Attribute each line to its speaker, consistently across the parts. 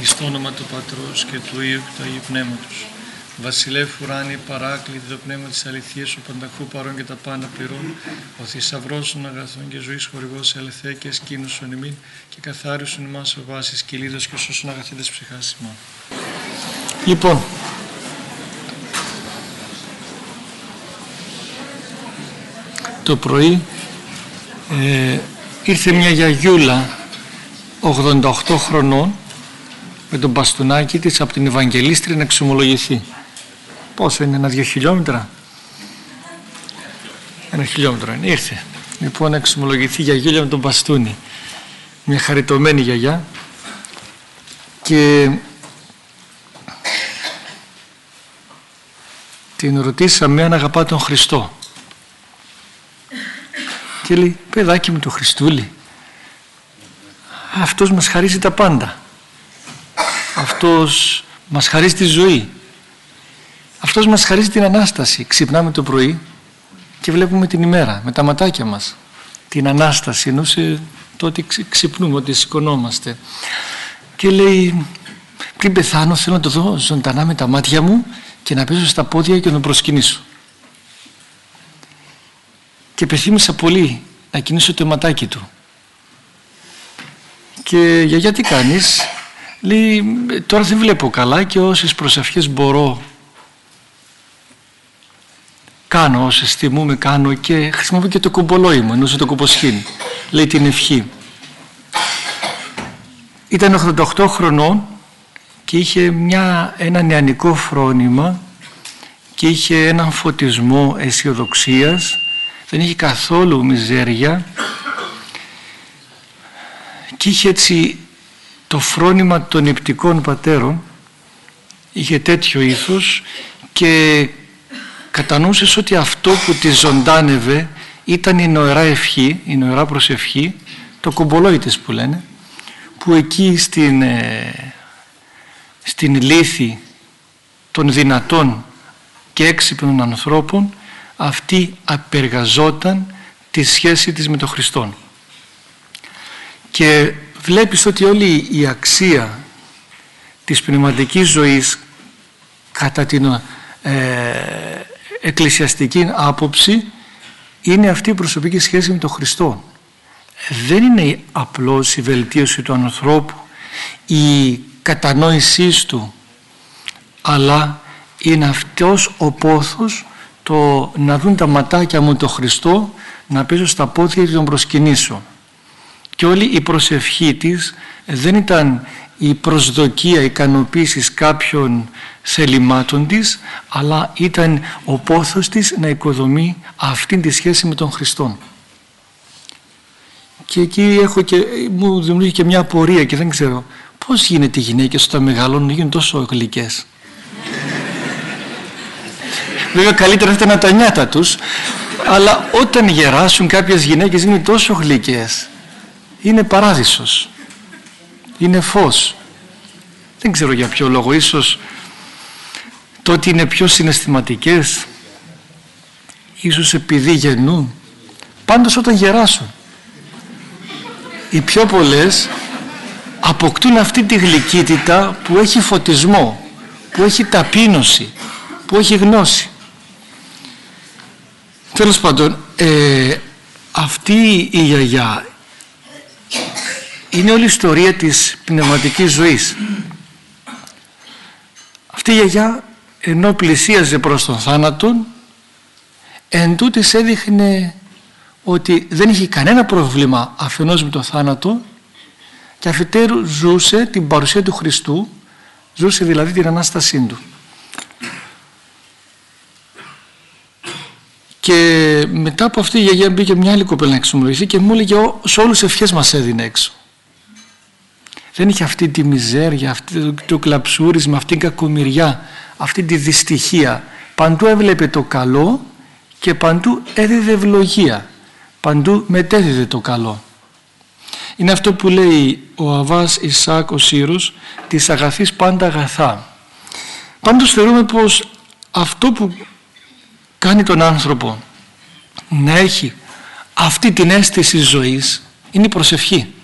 Speaker 1: εις το όνομα του Πατρός και του Υιού και του Αγίου Πνεύματος. Βασιλεύ ουράνι παράκλητη το πνεύμα της αληθείας, ο πανταχού παρών και τα πάντα πληρών, ο θησαυρός των αγαθών και ζωής χορηγός ελθέ και σκήνωσον ημίν και καθάρισον ημάς ο βάσης κυλίδος και σώσον αγαθέντες ψυχάς ημών. Λοιπόν, το πρωί ε, ήρθε μια γιαγιούλα 88 χρονών με τον μπαστούνάκι της από την Ευαγγελίστρια να εξομολογηθεί. Πόσο είναι, ένα-δύο χιλιόμετρα; Ένα χιλιόμετρο είναι. Ήρθε. Λοιπόν, να εξομολογηθεί γιαγιούλα με τον μπαστούνι. Μια χαριτωμένη γιαγιά. Και την ρωτήσαμε αν αγαπά τον Χριστό. Και λέει, παιδάκι μου το Χριστούλη, αυτός μας χαρίζει τα πάντα. Αυτός μας χαρίζει τη ζωή. Αυτός μας χαρίζει την Ανάσταση. Ξυπνάμε το πρωί και βλέπουμε την ημέρα με τα ματάκια μας. Την Ανάσταση, ενώ σε το ότι ξυπνούμε, ότι σηκωνόμαστε. Και λέει, πριν πεθάνω θέλω να το δω ζωντανά με τα μάτια μου και να πέσω στα πόδια και να τον προσκυνήσω. Και πεθύμησα πολύ να κινήσω το ματάκι του. Και για γιατί κάνεις, λέει τώρα δεν βλέπω καλά και όσες προσευχές μπορώ κάνω όσες θυμούμε κάνω και χρησιμοποιώ και το κουμπολόι μου ενώ το κουμποσχήν. Λέει την ευχή. Ήταν 88 χρονών και είχε μια, ένα νεανικό φρόνημα και είχε έναν φωτισμό αισιοδοξίας, δεν είχε καθόλου μιζέρια. Και είχε έτσι το φρόνημα των υπτικών πατέρων είχε τέτοιο ήθος και κατανοούσες ότι αυτό που τη ζωντάνευε ήταν η νοερά ευχή, η νοερά προσευχή, το κομπολόι που λένε, που εκεί στην, ε, στην λύθη των δυνατών και έξυπνων ανθρώπων αυτή απεργαζόταν τη σχέση της με τον Χριστό. Και βλέπεις ότι όλη η αξία της πνευματικής ζωής κατά την ε, εκκλησιαστική άποψη είναι αυτή η προσωπική σχέση με τον Χριστό. Δεν είναι απλώς η βελτίωση του ανθρώπου, η κατανόησή του, αλλά είναι αυτός ο πόθος το να δουν τα ματάκια μου τον Χριστό να πέσω στα πόδια και τον προσκυνήσω και όλη η προσευχή της δεν ήταν η προσδοκία ικανοποίησης κάποιων θελημάτων της αλλά ήταν ο πόθος της να οικοδομεί αυτήν τη σχέση με τον Χριστό και εκεί έχω και, μου δημιουργεί και μια απορία και δεν ξέρω πώς γίνεται οι γυναίκες όταν μεγαλώνουν γίνουν τόσο γλυκές; Βέβαια καλύτερα αυτά να τα νιάτα τους αλλά όταν γεράσουν κάποιες γυναίκες είναι τόσο γλυκές είναι παράδεισος είναι φως. Δεν ξέρω για ποιο λόγο. Ίσως το ότι είναι πιο συναισθηματικές ίσως επειδή γεννούν. Πάντως όταν γεράσουν. Οι πιο πολλές αποκτούν αυτή τη γλυκύτητα που έχει φωτισμό που έχει ταπείνωση που έχει γνώση. Τέλος πάντων ε, αυτή η γιαγιά είναι όλη η ιστορία της πνευματικής ζωής. Αυτή η γιαγιά ενώ πλησίαζε προς τον θάνατο εν τούτης έδειχνε ότι δεν είχε κανένα πρόβλημα αφενός με τον θάνατο και αφετέρου ζούσε την παρουσία του Χριστού ζούσε δηλαδή την Ανάστασή του. Και μετά από αυτή η γιαγιά μπήκε μια άλλη κοπέλα να εξομολογηθεί και μου έλεγε σε όλους ευχές μας έδινε έξω δεν είχε αυτή τη μιζέρια, αυτή το κλαψούρισμα, αυτή την κακομοιριά, αυτή τη δυστυχία. Παντού έβλεπε το καλό και παντού έδιδε ευλογία. Παντού μετέδιδε το καλό. Είναι αυτό που λέει ο Αβάς Ισάκ ο Σύρος της αγαθής πάντα αγαθά. Πάντως θεωρούμε πως αυτό που κάνει τον άνθρωπο να έχει αυτή την αίσθηση ζωής είναι η προσευχή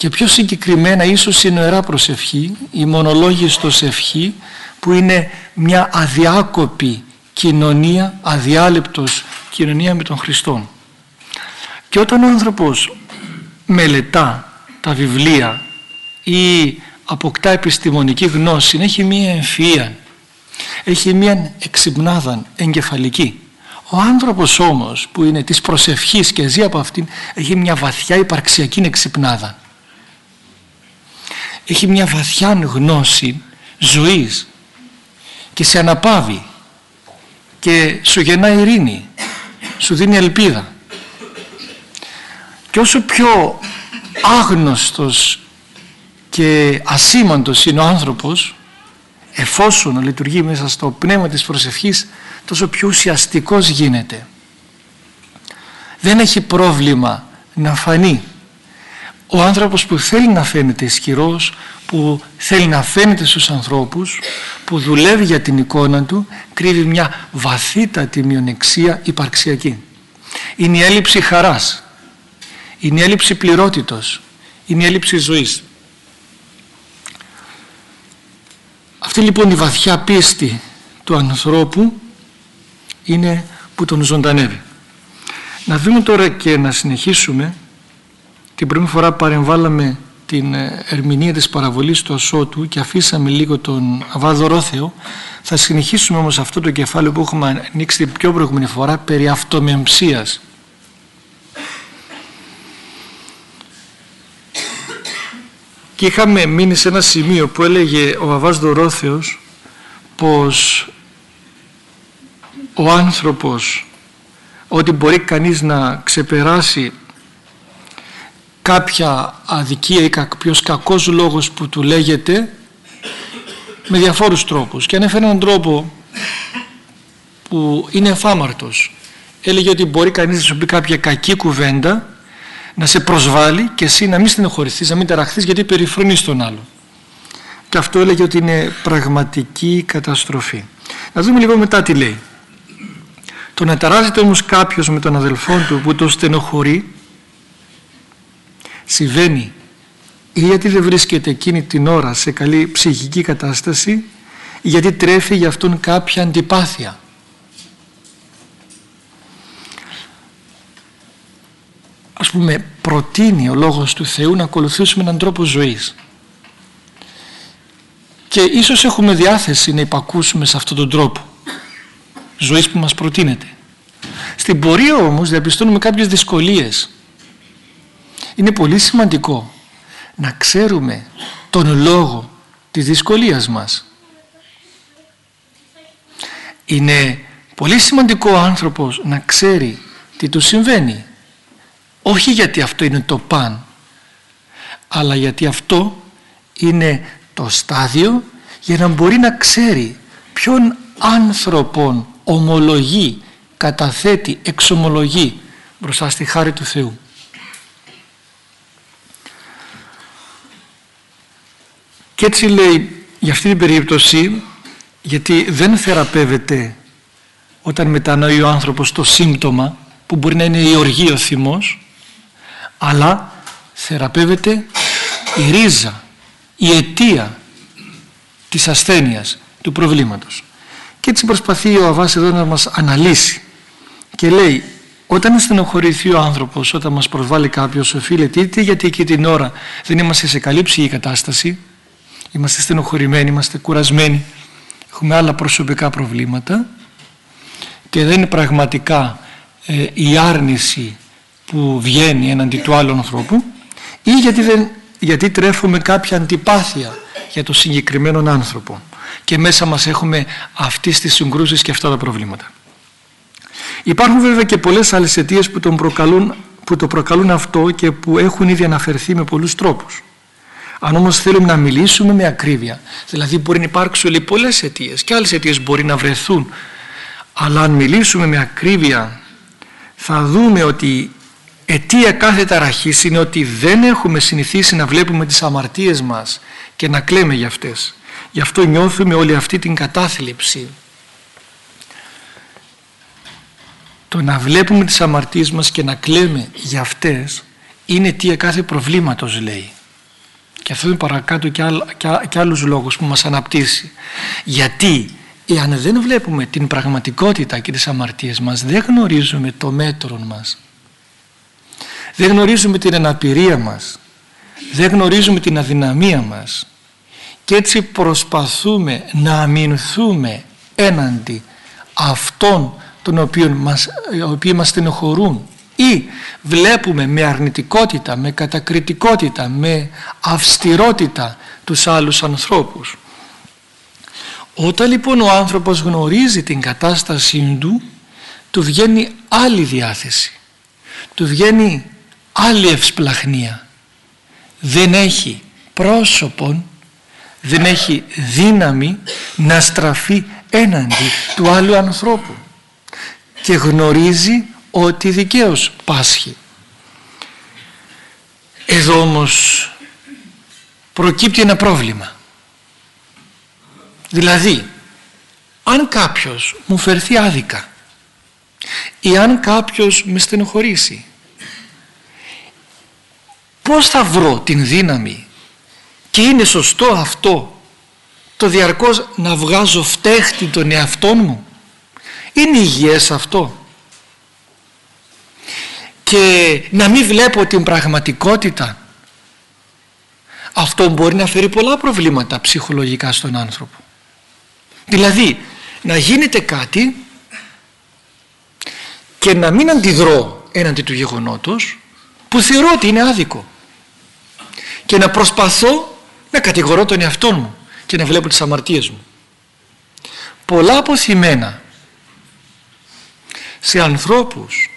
Speaker 1: και πιο συγκεκριμένα ίσως η νοερά προσευχή, η μονολόγιστος ευχή που είναι μια αδιάκοπη κοινωνία, αδιάλειπτος κοινωνία με τον Χριστό. Και όταν ο άνθρωπος μελετά τα βιβλία ή αποκτά επιστημονική γνώση, έχει μία εμφυΐα, έχει μία εξυπνάδα εγκεφαλική. Ο άνθρωπος όμως που είναι της προσευχής και ζει από αυτήν έχει μια βαθιά υπαρξιακή εξυπνάδα. Έχει μια βαθιά γνώση ζωής και σε αναπαύει και σου γεννά ειρήνη, σου δίνει ελπίδα. Και όσο πιο άγνωστος και ασήμαντος είναι ο άνθρωπος εφόσον λειτουργεί μέσα στο πνεύμα της προσευχής τόσο πιο ουσιαστικός γίνεται δεν έχει πρόβλημα να φανεί ο άνθρωπος που θέλει να φαίνεται ισχυρός που θέλει να φαίνεται στους ανθρώπους που δουλεύει για την εικόνα του κρύβει μια βαθύτατη μειονεξία υπαρξιακή είναι η έλλειψη χαράς είναι η έλλειψη πληρότητος είναι η έλλειψη ζωής Αυτή λοιπόν η βαθιά πίστη του ανθρώπου είναι που τον ζωντανεύει. Να δούμε τώρα και να συνεχίσουμε. Την πρώτη φορά παρεμβάλαμε την ε, ερμηνεία της παραβολής του Ασώτου και αφήσαμε λίγο τον Αβάδο Θα συνεχίσουμε όμως αυτό το κεφάλαιο που έχουμε ανοίξει την πιο προηγούμενη φορά περί αυτομεμψίας. και είχαμε μείνει σε ένα σημείο που έλεγε ο Αβάς Δωρόθεος πως ο άνθρωπος ότι μπορεί κανείς να ξεπεράσει κάποια αδικία ή κάποιος κακός λόγος που του λέγεται με διαφόρους τρόπους και ανέφερε έναν τρόπο που είναι εφάμαρτος έλεγε ότι μπορεί κανείς να σου πει κάποια κακή κουβέντα να σε προσβάλλει και εσύ να μην στενοχωρηθείς, να μην ταραχθείς γιατί περιφρονείς τον άλλο. Και αυτό έλεγε ότι είναι πραγματική καταστροφή. Να δούμε λίγο μετά τι λέει. Το να ταράζεται όμως κάποιος με τον αδελφό του που το στενοχωρεί συμβαίνει ή γιατί δεν βρίσκεται εκείνη την ώρα σε καλή ψυχική κατάσταση ή γιατί τρέφει για αυτόν κάποια αντιπάθεια. ας πούμε προτείνει ο Λόγος του Θεού να ακολουθήσουμε έναν τρόπο ζωής. Και ίσως έχουμε διάθεση να υπακούσουμε σε αυτόν τον τρόπο ζωής που μας προτείνεται. Στην πορεία όμως διαπιστώνουμε κάποιες δυσκολίες είναι πολύ σημαντικό να ξέρουμε τον λόγο της δυσκολίας μας είναι πολύ σημαντικό ο άνθρωπος να ξέρει τι του συμβαίνει όχι γιατί αυτό είναι το παν αλλά γιατί αυτό είναι το στάδιο για να μπορεί να ξέρει ποιον άνθρωπον ομολογεί, καταθέτει, εξομολογεί μπροστά στη χάρη του Θεού. Και έτσι λέει για αυτή την περίπτωση γιατί δεν θεραπεύεται όταν μετανοεί ο άνθρωπος το σύμπτωμα που μπορεί να είναι η οργή ο θυμός αλλά θεραπεύεται η ρίζα, η αιτία της ασθένειας, του προβλήματος. Και έτσι προσπαθεί ο Αβάς εδώ να μας αναλύσει και λέει όταν στενοχωρηθεί ο άνθρωπος, όταν μας προσβάλλει κάποιος οφείλεται είτε γιατί εκεί την ώρα δεν είμαστε σε καλή ψυχή κατάσταση, είμαστε στενοχωρημένοι, είμαστε κουρασμένοι, έχουμε άλλα προσωπικά προβλήματα και δεν είναι πραγματικά ε, η άρνηση που βγαίνει εναντί του άλλου ανθρώπου ή γιατί, δεν, γιατί τρέφουμε κάποια αντιπάθεια για το συγκεκριμένο άνθρωπο και μέσα μας έχουμε αυτές τις συγκρούσεις και αυτά τα προβλήματα. Υπάρχουν βέβαια και πολλές άλλες αιτίες που, τον προκαλούν, που το προκαλούν αυτό και που έχουν ήδη αναφερθεί με πολλούς τρόπους. Αν όμως θέλουμε να μιλήσουμε με ακρίβεια, δηλαδή μπορεί να υπάρξουν πολλές αιτίες και άλλες αιτίες μπορεί να βρεθούν, αλλά αν μιλήσουμε με ακρίβεια θα δούμε ότι αιτία κάθε ταραχής είναι ότι δεν έχουμε συνηθίσει να βλέπουμε τις αμαρτίες μας και να κλαίμε για αυτές. Γι' αυτό νιώθουμε όλη αυτή την κατάθλιψη. Το να βλέπουμε τις αμαρτίες μας και να κλαίμε για αυτές είναι αιτία κάθε προβλήματος λέει. Και αυτό είναι παρακάτω και, άλλ, και, και άλλους λόγους που μας αναπτύσσει. Γιατί εάν δεν βλέπουμε την πραγματικότητα και τις αμαρτίες μας δεν γνωρίζουμε το μέτρο μας. Δεν γνωρίζουμε την αναπηρία μας. Δεν γνωρίζουμε την αδυναμία μας. Και έτσι προσπαθούμε να αμυνθούμε έναντι αυτών των οποίων μας, οι οποίοι μας στενοχωρούν ή βλέπουμε με αρνητικότητα, με κατακριτικότητα, με αυστηρότητα τους άλλους ανθρώπους. Όταν λοιπόν ο άνθρωπος γνωρίζει την κατάστασή του, του βγαίνει άλλη διάθεση, του βγαίνει άλλη ευσπλαχνία. Δεν έχει πρόσωπον, δεν έχει δύναμη να στραφεί έναντι του άλλου ανθρώπου και γνωρίζει ότι δικαίως πάσχει. Εδώ όμως προκύπτει ένα πρόβλημα. Δηλαδή, αν κάποιος μου φερθεί άδικα ή αν κάποιος με στενοχωρήσει, πώς θα βρω την δύναμη και είναι σωστό αυτό το διαρκώς να βγάζω φταίχτη τον εαυτό μου; Είναι υγιές αυτό; Και να μην βλέπω την πραγματικότητα. Αυτό μπορεί να φέρει πολλά προβλήματα ψυχολογικά στον άνθρωπο. Δηλαδή να γίνεται κάτι και να μην αντιδρώ έναντι του γεγονότος που θεωρώ ότι είναι άδικο και να προσπαθώ να κατηγορώ τον εαυτό μου και να βλέπω τις αμαρτίες μου. Πολλά αποθυμένα σε ανθρώπους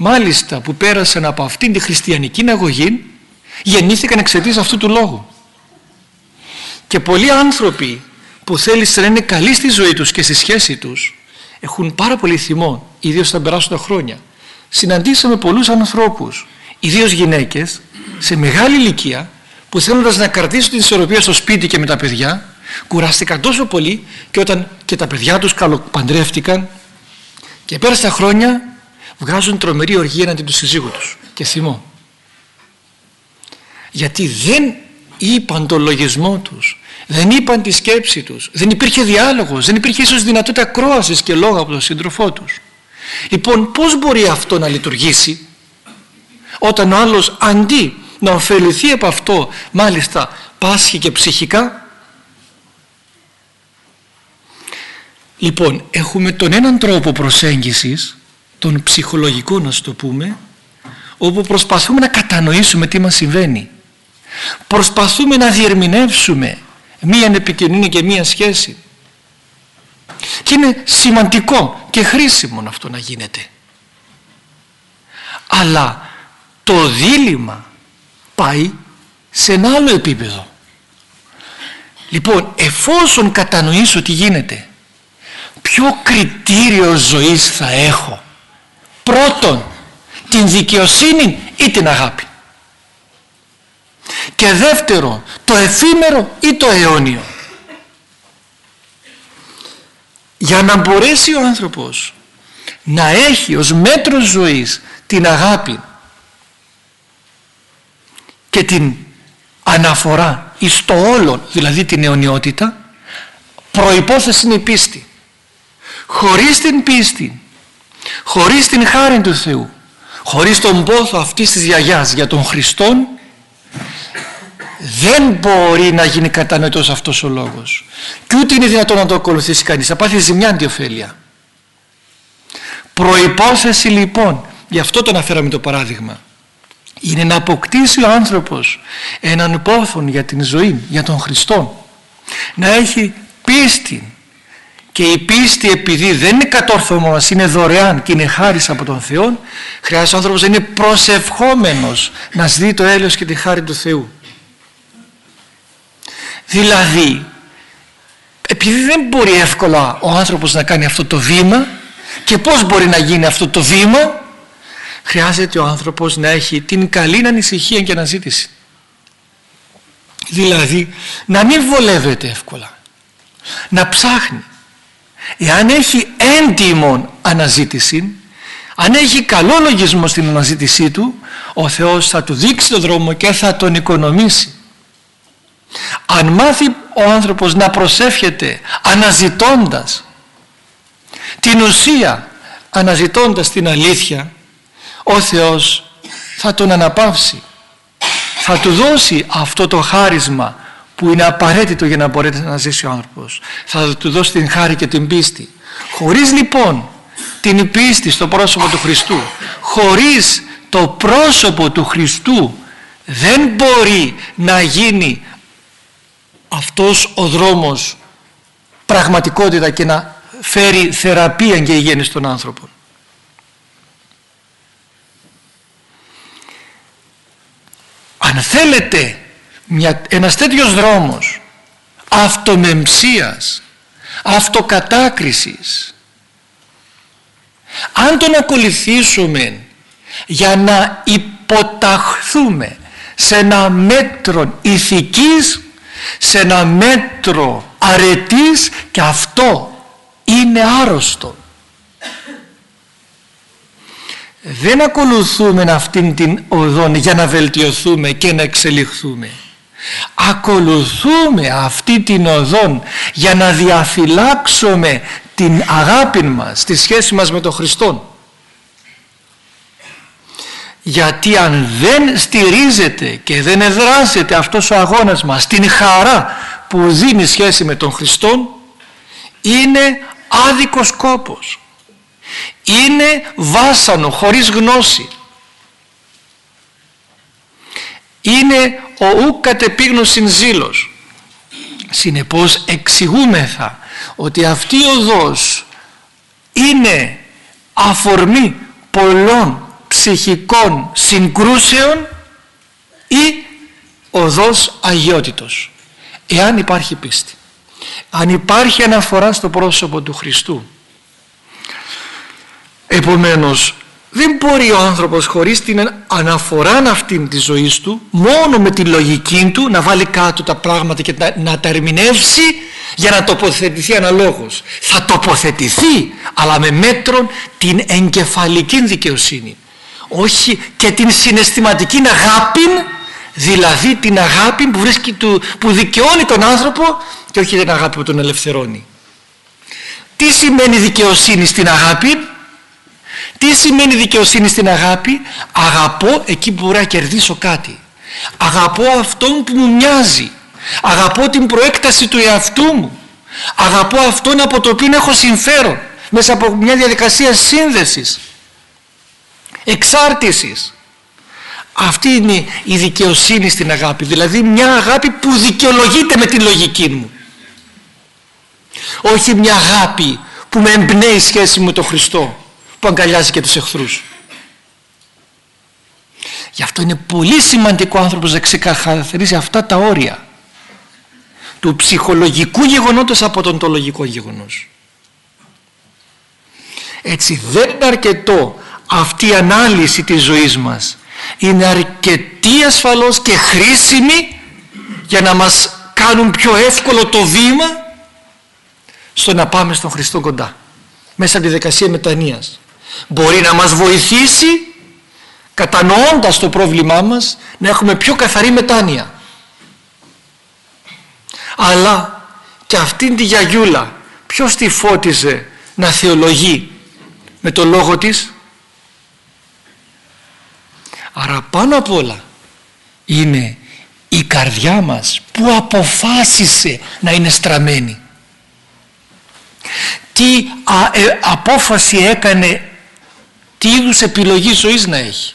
Speaker 1: μάλιστα που πέρασαν από αυτήν τη χριστιανική αγωγή γεννήθηκαν εξαιτίας αυτού του λόγου. Και πολλοί άνθρωποι που θέλησαν να είναι καλοί στη ζωή τους και στη σχέση τους έχουν πάρα πολύ θυμό ιδίως θα περάσουν τα χρόνια. Συναντήσαμε πολλούς ανθρώπους ιδίως γυναίκες σε μεγάλη ηλικία που θέλοντας να κρατήσουν την ισορροπία στο σπίτι και με τα παιδιά κουράστηκαν τόσο πολύ και όταν και τα παιδιά τους καλοπαντρεύτηκαν. Και πέρασαν τα χρόνια βγάζουν τρομερή οργή έναντι του σύζυγου τους. Και θυμό γιατί δεν είπαν το λογισμό τους δεν είπαν τη σκέψη τους δεν υπήρχε διάλογος δεν υπήρχε ίσως δυνατότητα κρόασης και λόγω από τον σύντροφό τους. Λοιπόν πως μπορεί αυτό να λειτουργήσει όταν ο άλλος αντί να ωφεληθεί από αυτό μάλιστα πάσχει και ψυχικά; Λοιπόν έχουμε τον έναν τρόπο προσέγγισης τον ψυχολογικό να το πούμε όπου προσπαθούμε να κατανοήσουμε τι μας συμβαίνει. Προσπαθούμε να διερμηνεύσουμε μία επικοινωνία και μία σχέση. Και είναι σημαντικό και χρήσιμο αυτό να γίνεται. Αλλά το δίλημα πάει σε ένα άλλο επίπεδο. Λοιπόν εφόσον κατανοήσω τι γίνεται ποιο κριτήριο ζωής θα έχω; Πρώτον την δικαιοσύνη ή την αγάπη. Και δεύτερον το εφήμερο ή το αιώνιο. Για να μπορέσει ο άνθρωπος να έχει ως μέτρος ζωής την αγάπη και την αναφορά εις το όλο δηλαδή την αιωνιότητα προϋπόθεση είναι η πίστη. Χωρίς την πίστη χωρίς την χάρη του Θεού χωρίς τον πόθο αυτής της γιαγιάς για τον Χριστόν δεν μπορεί να γίνει κατανοητός αυτός ο λόγος. Και ούτε είναι δυνατόν να το ακολουθήσει κανείς. Θα πάθει ζημιά αντιοφέλεια προϋπόθεση λοιπόν γι' αυτό το αναφέραμε το παράδειγμα είναι να αποκτήσει ο άνθρωπος έναν πόθον για την ζωή για τον Χριστό να έχει πίστη και η πίστη επειδή δεν είναι κατόρθωμα μας είναι δωρεάν και είναι χάρις από τον Θεό χρειάζεται ο άνθρωπος να είναι προσευχόμενος να δει το έλεος και τη χάρη του Θεού. Δηλαδή επειδή δεν μπορεί εύκολα ο άνθρωπος να κάνει αυτό το βήμα και πώς μπορεί να γίνει αυτό το βήμα χρειάζεται ο άνθρωπος να έχει την καλή ανησυχία και αναζήτηση. Δηλαδή να μην βολεύεται εύκολα να ψάχνει εάν έχει έντιμον αναζήτηση αν έχει καλό λογισμό στην αναζήτησή του ο Θεός θα του δείξει τον δρόμο και θα τον οικονομήσει. Αν μάθει ο άνθρωπος να προσεύχεται αναζητώντας την ουσία αναζητώντας την αλήθεια ο Θεός θα τον αναπαύσει. Θα του δώσει αυτό το χάρισμα που είναι απαραίτητο για να μπορέσει να ζήσει ο άνθρωπος θα του δώσει την χάρη και την πίστη χωρίς λοιπόν την πίστη στο πρόσωπο του Χριστού χωρίς το πρόσωπο του Χριστού δεν μπορεί να γίνει αυτός ο δρόμος πραγματικότητα και να φέρει θεραπεία και υγιεινή στον άνθρωπο. Αν θέλετε μια, ένας τέτοιος δρόμος αυτομεμψίας, αυτοκατάκρισης. Αν τον ακολουθήσουμε για να υποταχθούμε σε ένα μέτρο ηθικής σε ένα μέτρο αρετής και αυτό είναι άρρωστο. Δεν ακολουθούμε αυτήν την οδόν για να βελτιωθούμε και να εξελιχθούμε ακολουθούμε αυτή την οδόν για να διαφυλάξουμε την αγάπη μας τη σχέση μας με τον Χριστό γιατί αν δεν στηρίζεται και δεν εδράζεται αυτός ο αγώνας μας την χαρά που δίνει σχέση με τον Χριστό είναι άδικος κόπος. Είναι βάσανο χωρίς γνώση είναι ο ου κατεπίγνωσιν ζήλος. Συνεπώς εξηγούμεθα ότι αυτή η οδός είναι αφορμή πολλών ψυχικών συγκρούσεων ή οδός αγιότητος. Εάν υπάρχει πίστη. Αν υπάρχει αναφορά στο πρόσωπο του Χριστού. Επομένως δεν μπορεί ο άνθρωπος χωρίς την αναφορά αυτήν της ζωής του μόνο με τη λογική του να βάλει κάτω τα πράγματα και να, τα ερμηνεύσει για να τοποθετηθεί αναλόγως. Θα τοποθετηθεί αλλά με μέτρον την εγκεφαλική δικαιοσύνη. Όχι και την συναισθηματική αγάπη δηλαδή την αγάπη που, βρίσκει, που δικαιώνει τον άνθρωπο και όχι την αγάπη που τον ελευθερώνει. Τι σημαίνει δικαιοσύνη στην αγάπη; Τι σημαίνει δικαιοσύνη στην αγάπη; Αγαπώ εκεί που μπορώ να κερδίσω κάτι. Αγαπώ αυτόν που μου μοιάζει. Αγαπώ την προέκταση του εαυτού μου. Αγαπώ αυτόν από το οποίο έχω συμφέρον μέσα από μια διαδικασία σύνδεσης εξάρτησης. Αυτή είναι η δικαιοσύνη στην αγάπη. Δηλαδή μια αγάπη που δικαιολογείται με τη λογική μου. Όχι μια αγάπη που με εμπνέει σχέση με τον Χριστό που αγκαλιάζει και τους εχθρούς. Γι' αυτό είναι πολύ σημαντικό ο άνθρωπος να ξεκαθαρίσει αυτά τα όρια του ψυχολογικού γεγονότος από τον το λογικό γεγονός. Έτσι δεν είναι αρκετό αυτή η ανάλυση της ζωής μας. Είναι αρκετή ασφαλώς και χρήσιμη για να μας κάνουν πιο εύκολο το βήμα στο να πάμε στον Χριστό κοντά μέσα από τη δικασία μετανοίας μπορεί να μας βοηθήσει κατανοώντας το πρόβλημά μας να έχουμε πιο καθαρή μετάνοια. Αλλά και αυτήν τη γιαγιούλα ποιος τη φώτιζε να θεολογεί με το λόγο της; Άρα πάνω απ' όλα είναι η καρδιά μας που αποφάσισε να είναι στραμμένη. Τι ε, απόφαση έκανε τι είδους επιλογή ζωής να έχει.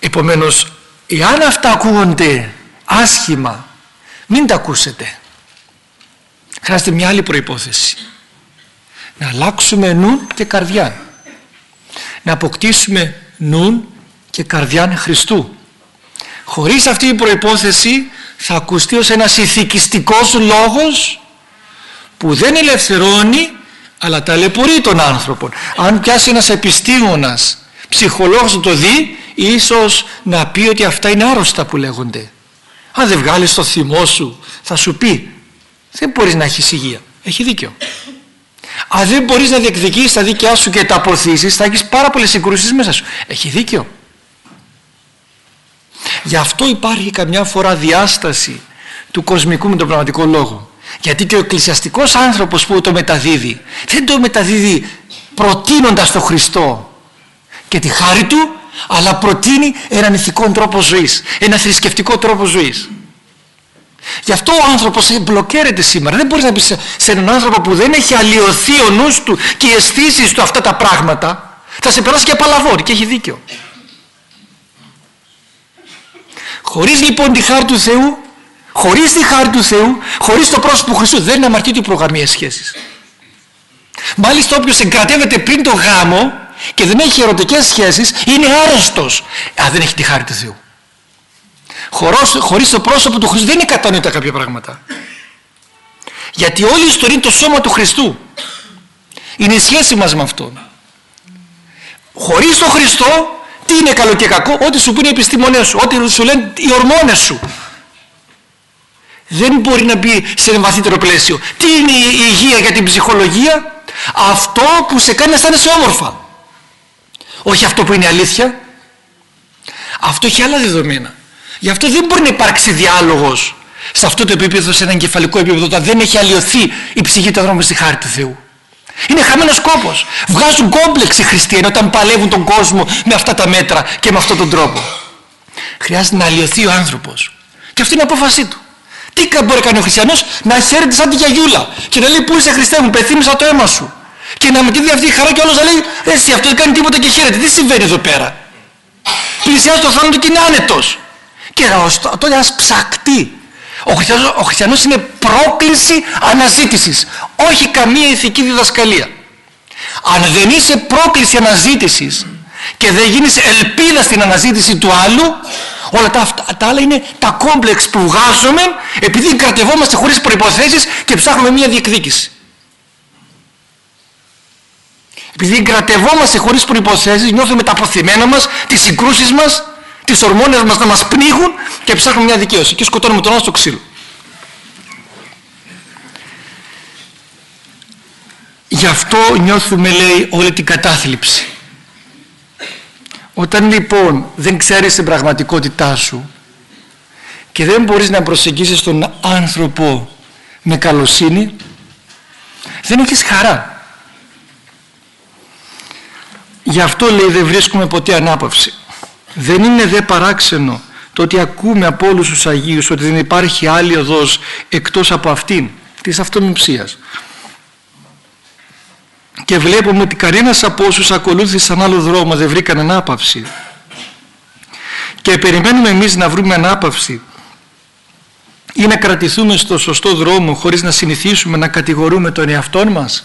Speaker 1: Επομένως εάν αυτά ακούγονται άσχημα μην τα ακούσετε. Χρειάζεται μια άλλη προϋπόθεση. Να αλλάξουμε νου και καρδιά να αποκτήσουμε νου και καρδιά Χριστού. Χωρίς αυτή την προϋπόθεση θα ακουστεί ως ένας ηθικιστικός λόγος που δεν ελευθερώνει αλλά ταλαιπωρεί τον άνθρωπο αν πιάσει ένας επιστήμονας ψυχολόγος να το δει ίσως να πει ότι αυτά είναι άρρωστα που λέγονται. Αν δεν βγάλεις το θυμό σου θα σου πει δεν μπορείς να έχεις υγεία έχει δίκιο. Αν δεν μπορείς να διεκδικήσεις τα δίκαιά σου και τα αποθήσεις θα έχεις πάρα πολλές συγκρούσεις μέσα σου. Έχει δίκιο. Γι' αυτό υπάρχει καμιά φορά διάσταση του κοσμικού με τον πραγματικό λόγο. Γιατί και ο εκκλησιαστικός άνθρωπος που το μεταδίδει δεν το μεταδίδει προτείνοντας τον Χριστό και τη χάρη του αλλά προτείνει έναν ηθικό τρόπο ζωής, ένα θρησκευτικό τρόπο ζωής. Γι' αυτό ο άνθρωπος μπλοκέρεται σήμερα. Δεν μπορείς να πεις σε έναν άνθρωπο που δεν έχει αλλοιωθεί ο νους του και οι αισθήσεις του αυτά τα πράγματα θα σε περάσει και παλαβόρι και έχει δίκιο. Χωρίς λοιπόν τη χάρη του Θεού, χωρίς τη χάρη του Θεού, χωρίς το πρόσωπο του Χριστού δεν είναι αμαρτήτου προγραμμίες σχέσεις. Μάλιστα όποιος εγκρατεύεται πριν το γάμο και δεν έχει ερωτικές σχέσεις είναι άρρωστος αν δεν έχει τη χάρη του Θεού. Χωρίς, χωρίς το πρόσωπο του Χριστού δεν είναι κατανοητά κάποια πράγματα. Γιατί όλη η ιστορία είναι το σώμα του Χριστού. Είναι η σχέση μας με Αυτόν. Χωρίς τον Χριστό τι είναι καλό και κακό, ό,τι σου πούνε οι επιστήμονές σου, ό,τι σου λένε οι ορμόνες σου. Δεν μπορεί να μπει σε ένα βαθύτερο πλαίσιο. Τι είναι η υγεία για την ψυχολογία, αυτό που σε κάνει να αισθάνεσαι όμορφα. Όχι αυτό που είναι αλήθεια. Αυτό έχει άλλα δεδομένα. Γι' αυτό δεν μπορεί να υπάρξει διάλογος σε αυτό το επίπεδο, σε ένα εγκεφαλικό επίπεδο, όταν δεν έχει αλλοιωθεί η ψυχή του ανθρώπου στη χάρη του Θεού. Είναι χαμένος κόπος. Βγάζουν κόμπλεξ οι χριστιανοί όταν παλεύουν τον κόσμο με αυτά τα μέτρα και με αυτόν τον τρόπο. Χρειάζεται να αλλοιωθεί ο άνθρωπος. Και αυτή είναι η απόφασή του. Τι μπορεί να κάνει ο χριστιανός, να χαίρεται σαν τη γιαγιούλα και να λέει Πού είσαι Χριστέ μου, πεθύμισα το αίμα σου. Και να με δει αυτή η χαρά και όλος να λέει Εσύ αυτός δεν κάνει τίποτα και χαίρεται. Τι συμβαίνει εδώ πέρα. Πλησιάζει το θάνατο και είναι άνετος. Και τότε ένας ψακτή ο χριστιανός, ο χριστιανός είναι πρόκληση αναζήτησης, όχι καμία ηθική διδασκαλία. Αν δεν είσαι πρόκληση αναζήτησης και δεν γίνεις ελπίδα στην αναζήτηση του άλλου, όλα τα, τα άλλα είναι τα κόμπλεξ που βγάζουμε επειδή κρατευόμαστε χωρίς προϋποθέσεις και ψάχνουμε μία διεκδίκηση. Επειδή κρατευόμαστε χωρίς προϋποθέσεις, νιώθουμε τα αποθυμένα μας, τις συγκρούσεις μας, τις ορμόνες μας να μας πνίγουν και ψάχνουμε μια δικαίωση και σκοτώνουμε τον άλλο στο ξύλο. Γι' αυτό νιώθουμε λέει όλη την κατάθλιψη. Όταν λοιπόν δεν ξέρεις την πραγματικότητά σου και δεν μπορείς να προσεγγίσεις τον άνθρωπο με καλοσύνη δεν έχεις χαρά. Γι' αυτό λέει δεν βρίσκουμε ποτέ ανάπαυση. Δεν είναι δε παράξενο το ότι ακούμε από όλους τους Αγίους ότι δεν υπάρχει άλλη οδός εκτός από αυτήν της αυτονυψίας. Και βλέπουμε ότι κανένας από όσους ακολούθησαν άλλο δρόμο δεν βρήκαν ανάπαυση. Και περιμένουμε εμείς να βρούμε ανάπαυση ή να κρατηθούμε στο σωστό δρόμο χωρίς να συνηθίσουμε να κατηγορούμε τον εαυτό μας.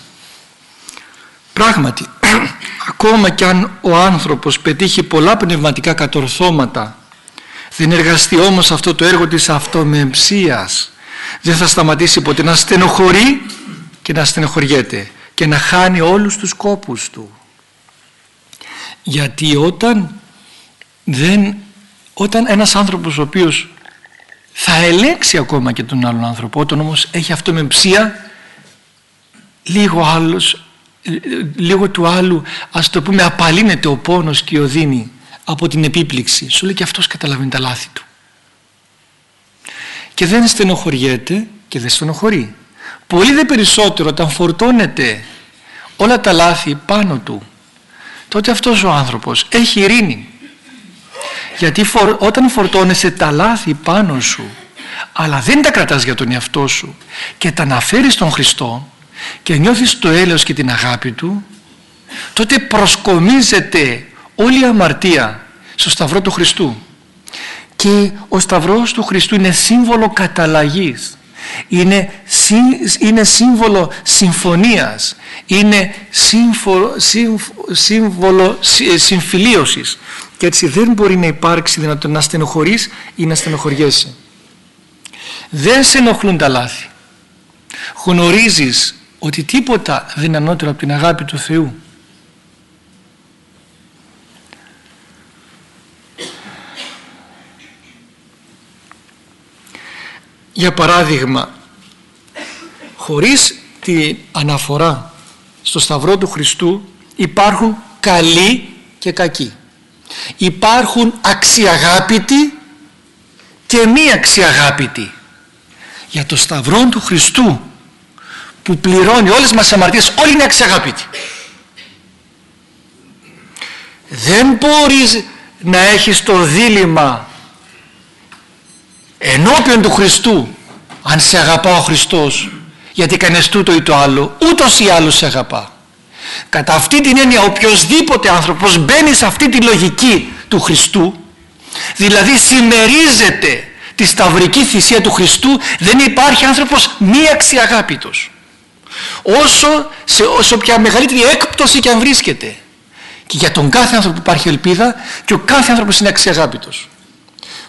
Speaker 1: Πράγματι, ακόμα κι αν ο άνθρωπος πετύχει πολλά πνευματικά κατορθώματα δεν εργαστεί όμως αυτό το έργο της αυτομεμψίας δεν θα σταματήσει ποτέ να στενοχωρεί και να στενοχωριέται και να χάνει όλους τους κόπους του. Γιατί όταν δεν όταν ένας άνθρωπος ο οποίος θα ελέγξει ακόμα και τον άλλον άνθρωπο όταν όμως έχει αυτομεμψία λίγο άλλος λίγο του άλλου ας το πούμε απαλύνεται ο πόνος και η οδύνη από την επίπληξη σου λέει και αυτός καταλαβαίνει τα λάθη του. Και δεν στενοχωριέται και δεν στενοχωρεί πολύ δε περισσότερο όταν φορτώνεται όλα τα λάθη πάνω του τότε αυτός ο άνθρωπος έχει ειρήνη. Γιατί όταν φορτώνεσαι τα λάθη πάνω σου αλλά δεν τα κρατάς για τον εαυτό σου και τα αναφέρεις στον Χριστό και νιώθεις το έλεος και την αγάπη του τότε προσκομίζεται όλη η αμαρτία στο Σταυρό του Χριστού. Και ο Σταυρός του Χριστού είναι σύμβολο καταλλαγής είναι, είναι σύμβολο συμφωνίας είναι σύμβολο, σύμβολο συμφιλίωσης. Και έτσι δεν μπορεί να υπάρξει δυνατότητα να στενοχωρείς ή να στενοχωριέσαι. Δεν σε ενοχλούν τα λάθη. Γνωρίζεις ότι τίποτα δεν είναι ανώτερο από την αγάπη του Θεού. Για παράδειγμα, χωρίς την αναφορά στο Σταυρό του Χριστού υπάρχουν καλοί και κακοί. Υπάρχουν αξιαγάπητοι και μη αξιαγάπητοι. για το σταυρό του Χριστού που πληρώνει όλες μας τις αμαρτίες όλοι είναι αξιαγαπητοί δεν μπορείς να έχεις το δίλημα ενώπιον του Χριστού αν σε αγαπά ο Χριστός γιατί κάνεις τούτο ή το άλλο ούτως ή άλλως σε αγαπά. Κατά αυτή την έννοια οποιοδήποτε άνθρωπος μπαίνει σε αυτή τη λογική του Χριστού δηλαδή συμμερίζεται τη σταυρική θυσία του Χριστού δεν υπάρχει άνθρωπος μη αξιαγάπητος. Όσο σε όσο πια μεγαλύτερη έκπτωση και αν βρίσκεται και για τον κάθε άνθρωπο που υπάρχει ελπίδα και ο κάθε άνθρωπος είναι αξιαγάπητος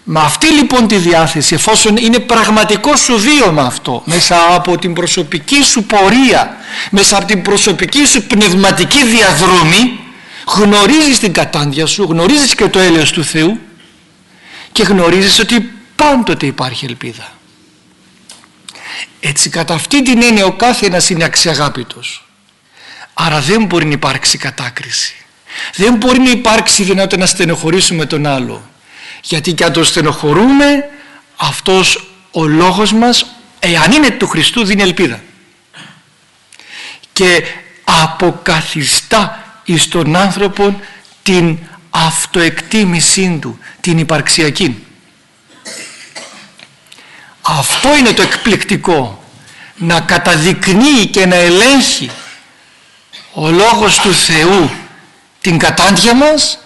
Speaker 1: με αυτή λοιπόν τη διάθεση εφόσον είναι πραγματικό σου βίωμα αυτό μέσα από την προσωπική σου πορεία μέσα από την προσωπική σου πνευματική διαδρομή γνωρίζεις την κατάντια σου γνωρίζεις και το έλεος του Θεού και γνωρίζεις ότι πάντοτε υπάρχει ελπίδα. Έτσι κατά αυτή την έννοια ο κάθε ένας είναι αξιαγάπητος. Άρα δεν μπορεί να υπάρξει κατάκριση. Δεν μπορεί να υπάρξει δυνατότητα να στενοχωρήσουμε τον άλλο γιατί και αν το στενοχωρούμε αυτός ο λόγος μας εάν είναι του Χριστού δίνει ελπίδα. Και αποκαθιστά εις τον άνθρωπο την αυτοεκτίμησή του την υπαρξιακή αυτό είναι το εκπληκτικό. Να καταδεικνύει και να ελέγχει ο Λόγος του Θεού την κατάντια μας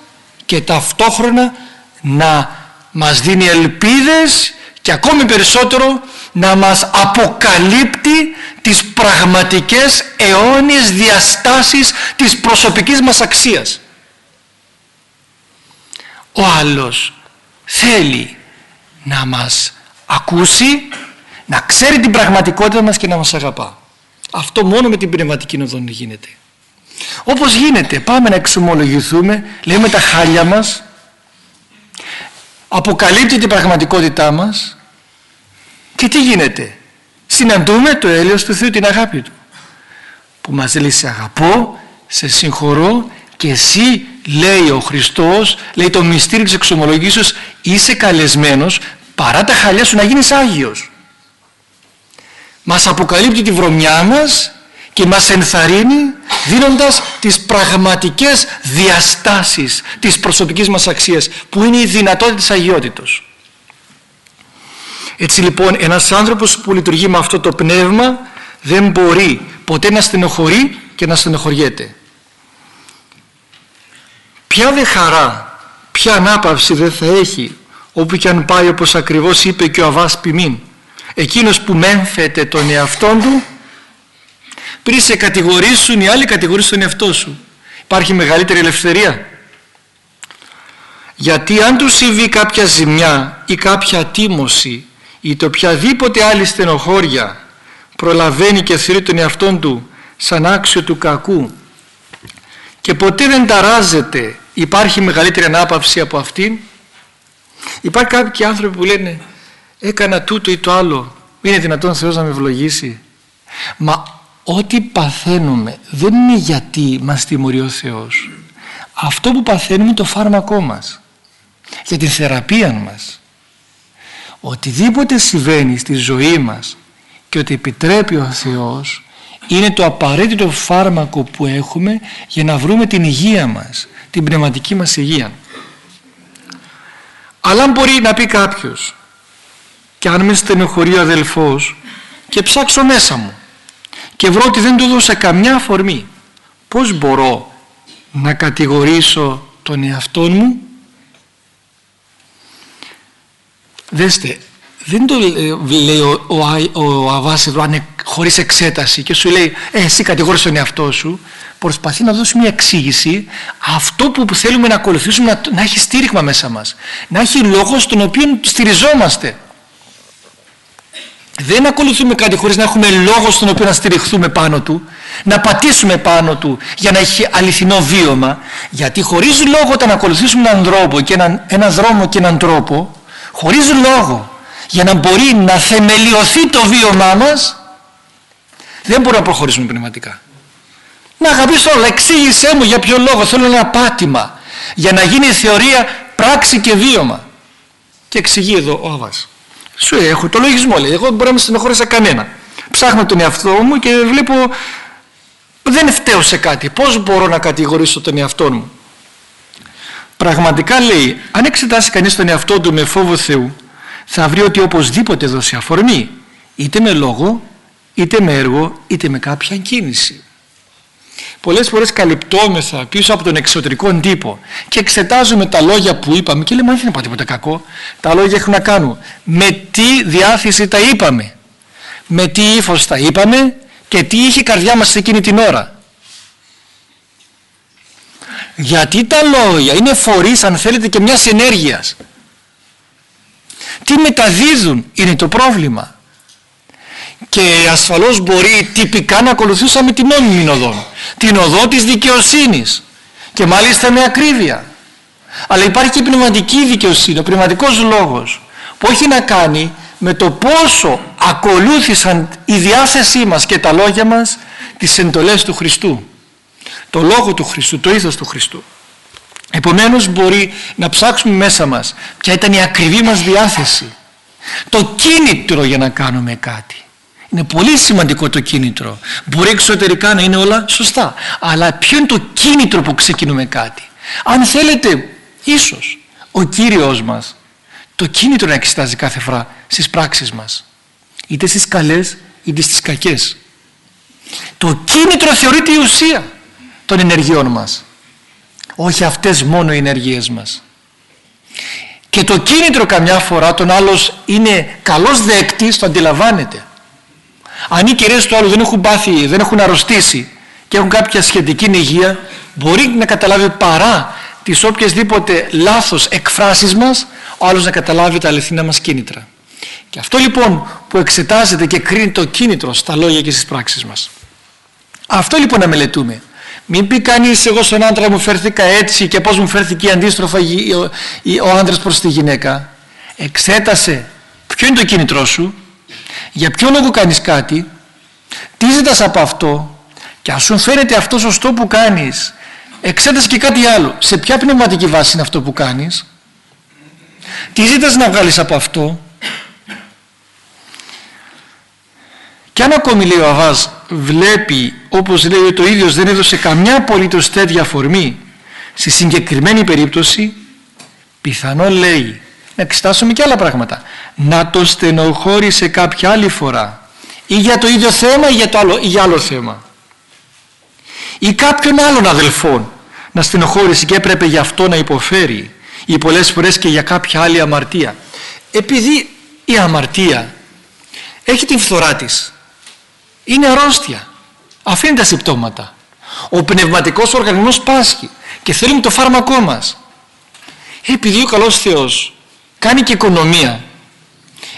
Speaker 1: και ταυτόχρονα να μας δίνει ελπίδες και ακόμη περισσότερο να μας αποκαλύπτει τις πραγματικές αιώνιες διαστάσεις της προσωπικής μας αξίας. Ο άλλος θέλει να μας ακούσει, να ξέρει την πραγματικότητα μας και να μας αγαπά. Αυτό μόνο με την πνευματική οδόνη γίνεται. Όπως γίνεται, πάμε να εξομολογηθούμε, λέμε τα χάλια μας, αποκαλύπτει την πραγματικότητά μας και τι γίνεται. Συναντούμε το έλεος του Θεού, την αγάπη Του που μας λέει σε αγαπώ, σε συγχωρώ και εσύ λέει ο Χριστός, λέει το μυστήριο της εξομολογήσεως είσαι καλεσμένος παρά τα χαλιά σου να γίνεις Άγιος. Μας αποκαλύπτει τη βρωμιά μας και μας ενθαρρύνει δίνοντας τις πραγματικές διαστάσεις της προσωπικής μας αξίας που είναι η δυνατότητα της αγιότητος. Έτσι λοιπόν ένας άνθρωπος που λειτουργεί με αυτό το πνεύμα δεν μπορεί ποτέ να στενοχωρεί και να στενοχωριέται. Ποια δε χαρά, ποια ανάπαυση δεν θα έχει όπου και αν πάει όπως ακριβώς είπε και ο Αβάς Πιμήν εκείνος που μένθεται τον εαυτόν του πριν σε κατηγορήσουν οι άλλοι κατηγορήσουν τον εαυτό σου υπάρχει μεγαλύτερη ελευθερία; Γιατί αν του συμβεί κάποια ζημιά ή κάποια ατίμωση ή το οποιαδήποτε άλλη στενοχώρια προλαβαίνει και θεωρεί τον εαυτόν του σαν άξιο του κακού και ποτέ δεν ταράζεται υπάρχει μεγαλύτερη ανάπαυση από αυτήν; Υπάρχει κάποιοι άνθρωποι που λένε έκανα τούτο ή το άλλο. Είναι δυνατόν ο Θεός να με ευλογήσει. Μα ό,τι παθαίνουμε δεν είναι γιατί μας τιμωρεί ο Θεός. Αυτό που παθαίνουμε είναι το φάρμακό μας. Για την θεραπεία μας. Οτιδήποτε συμβαίνει στη ζωή μας και ότι επιτρέπει ο Θεός είναι το απαραίτητο φάρμακο που έχουμε για να βρούμε την υγεία μας, την πνευματική μας υγεία. Αλλά αν μπορεί να πει κάποιος και αν με στενοχωρεί ο αδελφός και ψάξω μέσα μου και βρω ότι δεν του δώσα καμιά αφορμή. Πώς μπορώ να κατηγορήσω τον εαυτό μου; Δέστε δεν το λέει ο, ο, ο Αβάς εδώ αν χωρίς εξέταση και σου λέει ε, εσύ κατηγορείς τον εαυτό σου προσπαθεί να δώσει μια εξήγηση αυτό που θέλουμε να ακολουθήσουμε να, να έχει στήριγμα μέσα μας. Να έχει λόγο στον οποίο στηριζόμαστε δεν ακολουθούμε κάτι χωρίς να έχουμε λόγο στον οποίο να στηριχθούμε πάνω του να πατήσουμε πάνω του για να έχει αληθινό βίωμα. Γιατί χωρίς λόγο όταν ακολουθήσουμε έναν τρόπο και έναν, έναν δρόμο και έναν τρόπο χωρίς λόγο για να μπορεί να θεμελιωθεί το βίωμά μας δεν μπορούμε να προχωρήσουμε πνευματικά. Να αγαπήσω όλα, εξήγησέ μου για ποιο λόγο θέλω ένα πάτημα για να γίνει η θεωρία πράξη και βίωμα. Και εξηγεί εδώ ο Άβας Σου έχω το λογισμό λέει. Εγώ δεν μπορώ να με στενοχωρήσω κανένα. Ψάχνω τον εαυτό μου και βλέπω δεν φταίω σε κάτι. Πώς μπορώ να κατηγορήσω τον εαυτό μου; Πραγματικά λέει, αν εξετάσει κανείς τον εαυτό του με φόβο Θεού, θα βρει ότι οπωσδήποτε δώσει αφορμή, είτε με λόγο, είτε με έργο, είτε με κάποια κίνηση. Πολλές φορές καλυπτόμεθα πίσω από τον εξωτερικό τύπο και εξετάζουμε τα λόγια που είπαμε και λέμε, δεν είπα τίποτα κακό. Τα λόγια έχουν να κάνουν με τι διάθεση τα είπαμε, με τι ύφος τα είπαμε και τι είχε η καρδιά μας εκείνη την ώρα. Γιατί τα λόγια είναι φορείς αν θέλετε και μιας ενέργειας. Τι μεταδίδουν είναι το πρόβλημα. Και ασφαλώς μπορεί τυπικά να ακολουθούσαμε την νόμιμη οδό. Την οδό της δικαιοσύνης. Και μάλιστα με ακρίβεια. Αλλά υπάρχει και πνευματική δικαιοσύνη, ο πνευματικός λόγος που έχει να κάνει με το πόσο ακολούθησαν η διάθεσή μας και τα λόγια μας τις εντολές του Χριστού το λόγο του Χριστού, το ήθος του Χριστού. Επομένως μπορεί να ψάξουμε μέσα μας ποια ήταν η ακριβή μας διάθεση. Το κίνητρο για να κάνουμε κάτι. Είναι πολύ σημαντικό το κίνητρο. Μπορεί εξωτερικά να είναι όλα σωστά. Αλλά ποιο είναι το κίνητρο που ξεκινούμε κάτι. Αν θέλετε, ίσως ο Κύριος μας το κίνητρο να εξετάζει κάθε φορά στις πράξεις μας. Είτε στις καλές είτε στις κακές. Το κίνητρο θεωρείται η ουσία των ενεργειών μας. Όχι αυτές μόνο οι ενεργείες μας. Και το κίνητρο καμιά φορά τον άλλος είναι καλός δέκτης, το αντιλαμβάνεται. Αν οι κυρίες του άλλου δεν έχουν πάθει, δεν έχουν αρρωστήσει και έχουν κάποια σχετική υγεία, μπορεί να καταλάβει παρά τις οποιασδήποτε λάθος εκφράσεις μας, ο άλλος να καταλάβει τα αληθινά μας κίνητρα. Και αυτό λοιπόν που εξετάζεται και κρίνει το κίνητρο στα λόγια και στις πράξεις μας. Αυτό λοιπόν να μελετούμε. Μην πει κανείς εγώ στον άντρα μου φέρθηκα έτσι και πώς μου φέρθηκε αντίστροφα ο άντρας προς τη γυναίκα. Εξέτασε ποιο είναι το κίνητρό σου, για ποιο λόγο κάνεις κάτι, τι ζητάς από αυτό και αν σου φαίνεται αυτός σωστό που κάνεις, εξέτασε και κάτι άλλο. Σε ποια πνευματική βάση είναι αυτό που κάνεις, τι ζητάς να βγάλεις από αυτό και αν ακόμη λέει ο Αβάς βλέπει όπως λέει το ίδιος δεν έδωσε καμιά απολύτως τέτοια αφορμή στη συγκεκριμένη περίπτωση πιθανό λέει να εξετάσουμε και άλλα πράγματα να το στενοχώρησε κάποια άλλη φορά ή για το ίδιο θέμα ή για, το άλλο, ή για άλλο θέμα ή κάποιον άλλον αδελφόν να στενοχώρησε και έπρεπε γι' αυτό να υποφέρει ή πολλές φορές και για κάποια άλλη αμαρτία επειδή η αμαρτία έχει την φθορά της είναι αρρώστια. Αφήνει τα συμπτώματα. Ο πνευματικός οργανισμός πάσχει και θέλουμε το φάρμακό μας. Επειδή ο καλός Θεός κάνει και οικονομία,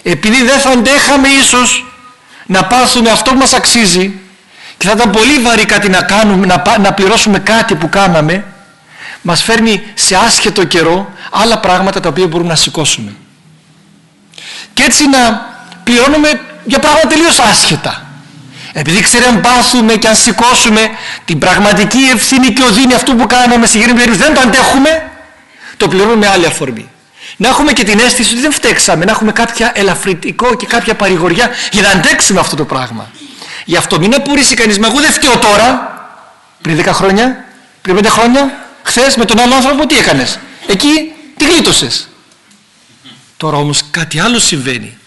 Speaker 1: επειδή δεν θα αντέχαμε ίσως να πάθουμε αυτό που μας αξίζει και θα ήταν πολύ βαρύ κάτι να, κάνουμε, να, να πληρώσουμε κάτι που κάναμε, μας φέρνει σε άσχετο καιρό άλλα πράγματα τα οποία μπορούμε να σηκώσουμε. Και έτσι να πληρώνουμε για πράγματα τελείως άσχετα. Επειδή ξέρει αν πάθουμε και αν σηκώσουμε την πραγματική ευθύνη και οδύνη αυτού που κάναμε στη γύρω περίπτωση δεν το αντέχουμε, το πληρώνουμε με άλλη αφορμή. Να έχουμε και την αίσθηση ότι δεν φταίξαμε, να έχουμε κάποια ελαφρυτικό και κάποια παρηγοριά για να αντέξουμε αυτό το πράγμα. Γι' αυτό μην απορρίσει κανείς, μα εγώ δεν φταίω τώρα, πριν 10 χρόνια, πριν 5 χρόνια, χθες με τον άλλο άνθρωπο τι έκανες; Εκεί τι γλίτωσες. Τώρα όμως κάτι άλλο συμβαίνει.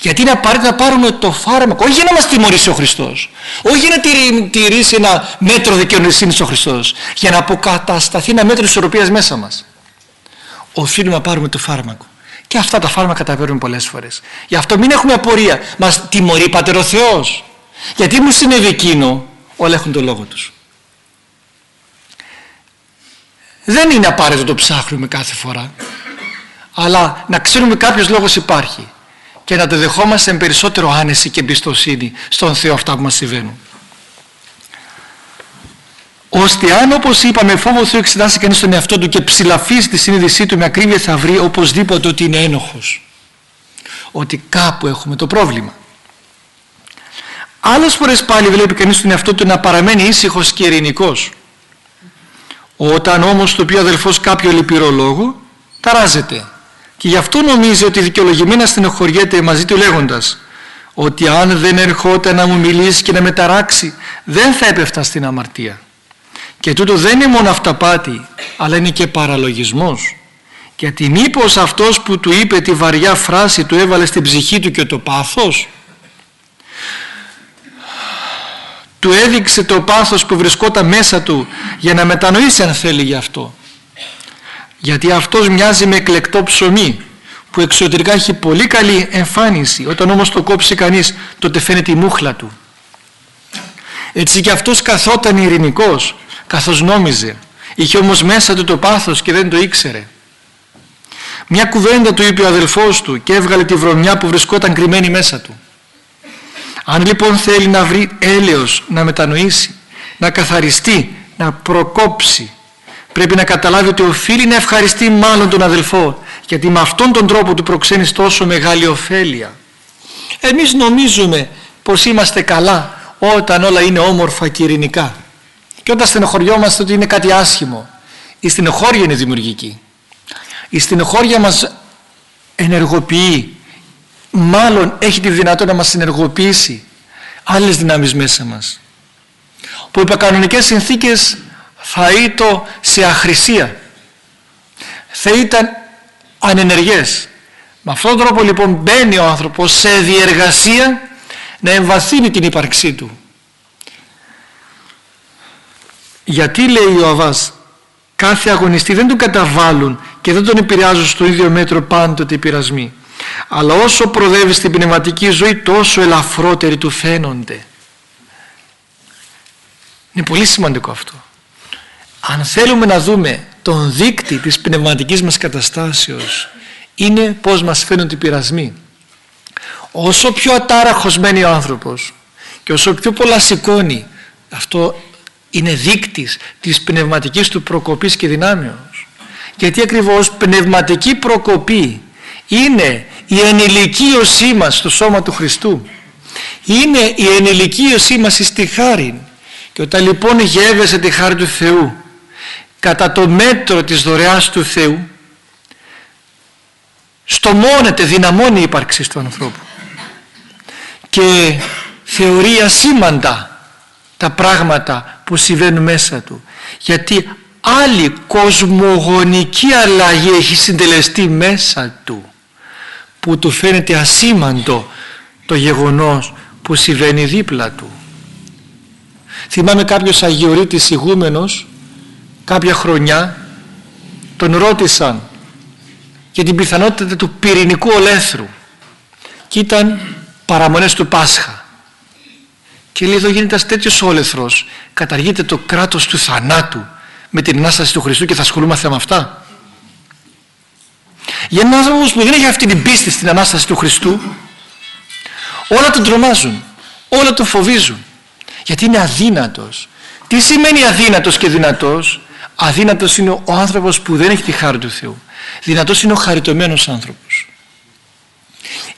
Speaker 1: Γιατί είναι απαραίτητο να πάρουμε το φάρμακο, όχι για να μας τιμωρήσει ο Χριστός, όχι για να τηρήσει ένα μέτρο δικαιοσύνης ο Χριστός, για να αποκατασταθεί ένα μέτρο ισορροπίας μέσα μας. Οφείλουμε να πάρουμε το φάρμακο. Και αυτά τα φάρμακα τα παίρνουμε πολλές φορές. Γι' αυτό μην έχουμε απορία. Μας τιμωρεί Πατερ ο Θεός. Γιατί μου συνέβη εκείνο, όλα έχουν το λόγο τους. Δεν είναι απαραίτητο το ψάχνουμε κάθε φορά. Αλλά να ξέρουμε κάποιος λόγος υπάρχει και να το δεχόμαστε με περισσότερο άνεση και εμπιστοσύνη στον Θεό αυτά που μας συμβαίνουν. Ώστε αν όπως είπαμε φόβος Θεού εξετάσει κανείς τον εαυτό του και ψηλαφίσει τη συνείδησή του με ακρίβεια θα βρει οπωσδήποτε ότι είναι ένοχος. Ότι κάπου έχουμε το πρόβλημα. Άλλες φορές πάλι βλέπει κανείς τον εαυτό του να παραμένει ήσυχος και ειρηνικός. Όταν όμως το πει ο αδελφός κάποιο λυπηρό λόγο ταράζεται και γι' αυτό νομίζει ότι δικαιολογημένα στενοχωριέται μαζί του λέγοντας ότι αν δεν ερχόταν να μου μιλήσει και να με ταράξει δεν θα έπεφτα στην αμαρτία και τούτο δεν είναι μόνο αυταπάτη αλλά είναι και παραλογισμός. Γιατί μήπως αυτός που του είπε τη βαριά φράση του έβαλε στην ψυχή του και το πάθος; Του έδειξε το πάθος που βρισκόταν μέσα του για να μετανοήσει αν θέλει γι' αυτό. Γιατί αυτός μοιάζει με εκλεκτό ψωμί που εξωτερικά έχει πολύ καλή εμφάνιση. Όταν όμως το κόψει κανείς τότε φαίνεται η μούχλα του. Έτσι και αυτός καθόταν ειρηνικός καθώς νόμιζε. Είχε όμως μέσα του το πάθος και δεν το ήξερε. Μια κουβέντα του είπε ο αδελφός του και έβγαλε τη βρωμιά που βρισκόταν κρυμμένη μέσα του. Αν λοιπόν θέλει να βρει έλεος να μετανοήσει να καθαριστεί να προκόψει πρέπει να καταλάβει ότι οφείλει να ευχαριστεί μάλλον τον αδελφό γιατί με αυτόν τον τρόπο του προξένει τόσο μεγάλη ωφέλεια. Εμείς νομίζουμε πως είμαστε καλά όταν όλα είναι όμορφα και ειρηνικά και όταν στενοχωριόμαστε ότι είναι κάτι άσχημο η στενοχώρια είναι δημιουργική. Η στενοχώρια μας ενεργοποιεί μάλλον έχει τη δυνατότητα να μας ενεργοποιήσει άλλες δυνάμεις μέσα μας που υπό κανονικές συνθήκες θα ήταν σε αχρησία. Θα ήταν ανενεργές. Με αυτόν τον τρόπο λοιπόν μπαίνει ο άνθρωπος σε διεργασία να εμβαθύνει την ύπαρξή του γιατί λέει ο Αβάς κάθε αγωνιστή δεν τον καταβάλουν και δεν τον επηρεάζουν στο ίδιο μέτρο πάντοτε οι πειρασμοί. Αλλά όσο προδεύει στην πνευματική ζωή τόσο ελαφρότεροι του φαίνονται είναι πολύ σημαντικό αυτό. Αν θέλουμε να δούμε τον δείκτη της πνευματικής μας καταστάσεως είναι πως μας φαίνονται οι πειρασμοί. Όσο πιο ατάραχος μένει ο άνθρωπος και όσο πιο πολλά σηκώνει αυτό είναι δείκτης της πνευματικής του προκοπής και δυνάμεως. Γιατί ακριβώς πνευματική προκοπή είναι η ενηλικίωσή μας στο σώμα του Χριστού. Είναι η ενηλικίωσή μας στη χάρη και όταν λοιπόν γεύεσαι τη χάρη του Θεού κατά το μέτρο της δωρεάς του Θεού στομώνεται, δυναμώνει η ύπαρξη του ανθρώπου. Και θεωρεί ασήμαντα τα πράγματα που συμβαίνουν μέσα του. Γιατί άλλη κοσμογονική αλλαγή έχει συντελεστεί μέσα του που του φαίνεται ασήμαντο το γεγονός που συμβαίνει δίπλα του. Θυμάμαι κάποιος αγιορείτης ηγούμενος κάποια χρονιά τον ρώτησαν για την πιθανότητα του πυρηνικού ολέθρου και ήταν παραμονές του Πάσχα και λέει εδώ γίνεται ένας τέτοιος όλεθρος. Καταργείται το κράτος του θανάτου με την Ανάσταση του Χριστού και θα ασχολούμαστε με αυτά. Για έναν άνθρωπο που δεν έχει αυτή την πίστη στην Ανάσταση του Χριστού όλα τον τρομάζουν όλα τον φοβίζουν. Γιατί είναι αδύνατος. Τι σημαίνει αδύνατος και δυνατός; Αδύνατος είναι ο άνθρωπος που δεν έχει τη χάρη του Θεού. Δυνατός είναι ο χαριτωμένος άνθρωπος.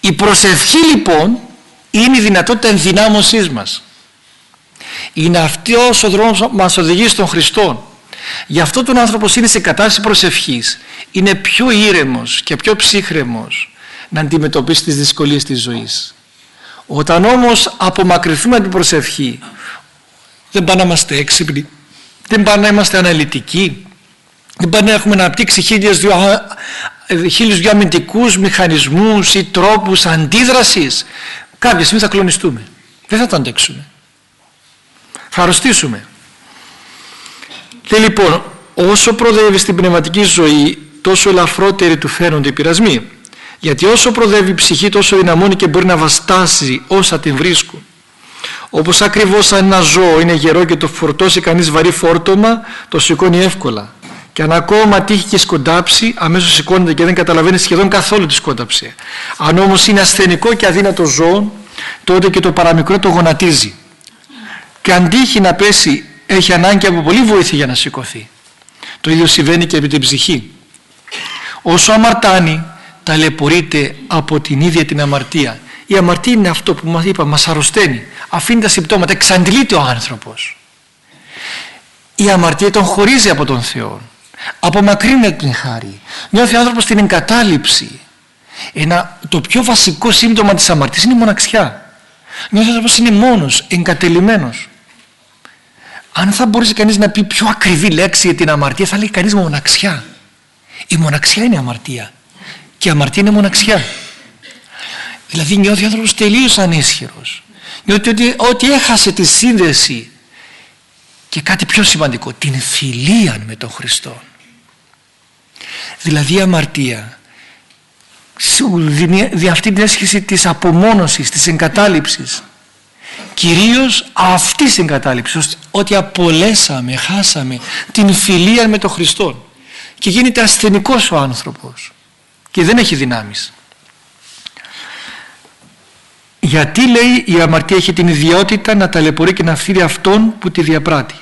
Speaker 1: Η προσευχή λοιπόν είναι η δυνατότητα ενδυνάμωσής μας. Είναι αυτός ο δρόμος που μας οδηγεί στον Χριστό. Γι' αυτό τον άνθρωπο είναι σε κατάσταση προσευχής. Είναι πιο ήρεμος και πιο ψύχρεμος να αντιμετωπίσει τις δυσκολίες της ζωής. Όταν όμως απομακρυνθούμε από την προσευχή δεν πάνε να είμαστε έξυπνοι δεν πάνε να είμαστε αναλυτικοί δεν πάνε να έχουμε αναπτύξει χίλιους δυο, χίλιους δυο αμυντικούς μηχανισμούς ή τρόπους αντίδρασης κάποια στιγμή θα κλονιστούμε. Δεν θα το αντέξουμε. Θα αρρωστήσουμε. Και λοιπόν όσο προδεύει στην πνευματική ζωή τόσο ελαφρότεροι του φαίνονται οι πειρασμοί. Γιατί όσο προδεύει η ψυχή τόσο δυναμώνει και μπορεί να βαστάσει όσα την βρίσκουν. Όπως ακριβώς σαν ένα ζώο είναι γερό και το φορτώσει κανείς βαρύ φόρτωμα το σηκώνει εύκολα και αν ακόμα τύχει και σκοντάψει αμέσως σηκώνεται και δεν καταλαβαίνει σχεδόν καθόλου τη σκόνταψε αν όμως είναι ασθενικό και αδύνατο ζώο τότε και το παραμικρό το γονατίζει. Και αν τύχει να πέσει έχει ανάγκη από πολύ βοήθεια για να σηκωθεί. Το ίδιο συμβαίνει και με την ψυχή. Όσο αμαρτάνει ταλαιπωρείται από την ίδια την αμαρτία. Η αμαρτία είναι αυτό που μας είπα μας αρρωσταίνει. Αφήνει τα συμπτώματα εξαντλείται ο άνθρωπος. Η αμαρτία τον χωρίζει από τον Θεό Απομακρύνεται την χάρη. Νιώθει ο άνθρωπος την εγκατάλειψη. Ένα, το πιο βασικό σύμπτωμα της αμαρτίας είναι η μοναξιά. Νιώθει ο άνθρωπος είναι μόνος, εγκατελειμμένος. Αν θα μπορούσε κανείς να πει πιο ακριβή λέξη για την αμαρτία θα λέει κανείς μοναξιά. Η μοναξιά είναι αμαρτία. Και η αμαρτία είναι μοναξιά. Δηλαδή νιώθει ο άνθρωπος τελείως ανίσχυρος. Νιώθει ότι, ότι έχασε τη σύνδεση και κάτι πιο σημαντικό, την φιλία με τον Χριστό. Δηλαδή η αμαρτία δίνει αυτή την αίσθηση της απομόνωσης, της εγκατάλειψης. Κυρίως αυτή την εγκατάλειψης, ότι απολέσαμε, χάσαμε την φιλία με τον Χριστό και γίνεται ασθενικός ο άνθρωπος και δεν έχει δυνάμεις. Γιατί λέει η αμαρτία έχει την ιδιότητα να ταλαιπωρεί και να φύρει αυτόν που τη διαπράττει.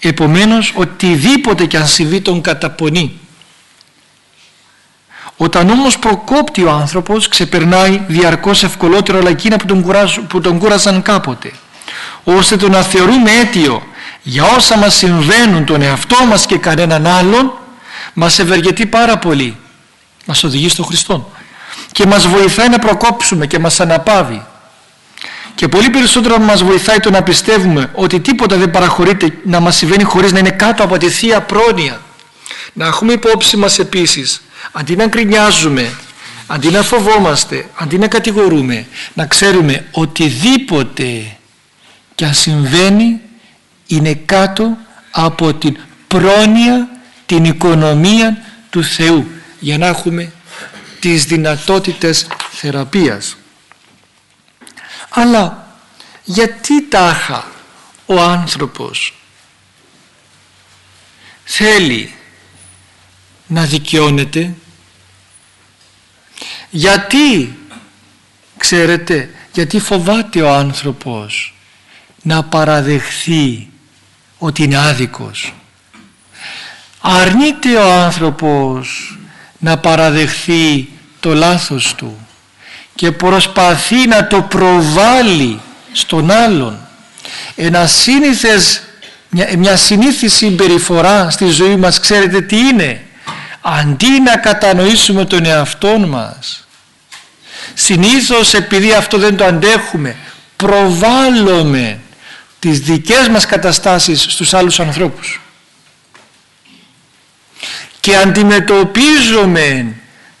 Speaker 1: Επομένως οτιδήποτε και αν συμβεί τον καταπονεί. Όταν όμως προκόπτει ο άνθρωπος ξεπερνάει διαρκώς ευκολότερο όλα εκείνα που τον, κουράζουν, που τον κούραζαν κάποτε. Ώστε το να θεωρούμε αίτιο για όσα μας συμβαίνουν τον εαυτό μας και κανέναν άλλον μας ευεργετεί πάρα πολύ. Μας οδηγεί στον Χριστό. Και μας βοηθάει να προκόψουμε και μας αναπάβει. Και πολύ περισσότερο μας βοηθάει το να πιστεύουμε ότι τίποτα δεν παραχωρείται να μας συμβαίνει χωρίς να είναι κάτω από τη Θεία Πρόνοια. Να έχουμε υπόψη μας επίσης, αντί να γκρινιάζουμε, αντί να φοβόμαστε, αντί να κατηγορούμε, να ξέρουμε οτιδήποτε και αν συμβαίνει είναι κάτω από την πρόνοια, την οικονομία του Θεού για να έχουμε τις δυνατότητες θεραπείας. Αλλά γιατί τάχα ο άνθρωπος θέλει να δικαιώνεται. Γιατί ξέρετε γιατί φοβάται ο άνθρωπος να παραδεχθεί ότι είναι άδικος. Αρνείται ο άνθρωπος να παραδεχθεί το λάθος του και προσπαθεί να το προβάλλει στον άλλον. Ένα σύνηθες, μια, μια συνήθη συμπεριφορά στη ζωή μας ξέρετε τι είναι; Αντί να κατανοήσουμε τον εαυτό μας συνήθως επειδή αυτό δεν το αντέχουμε προβάλλουμε τις δικές μας καταστάσεις στους άλλους ανθρώπους. Και αντιμετωπίζουμε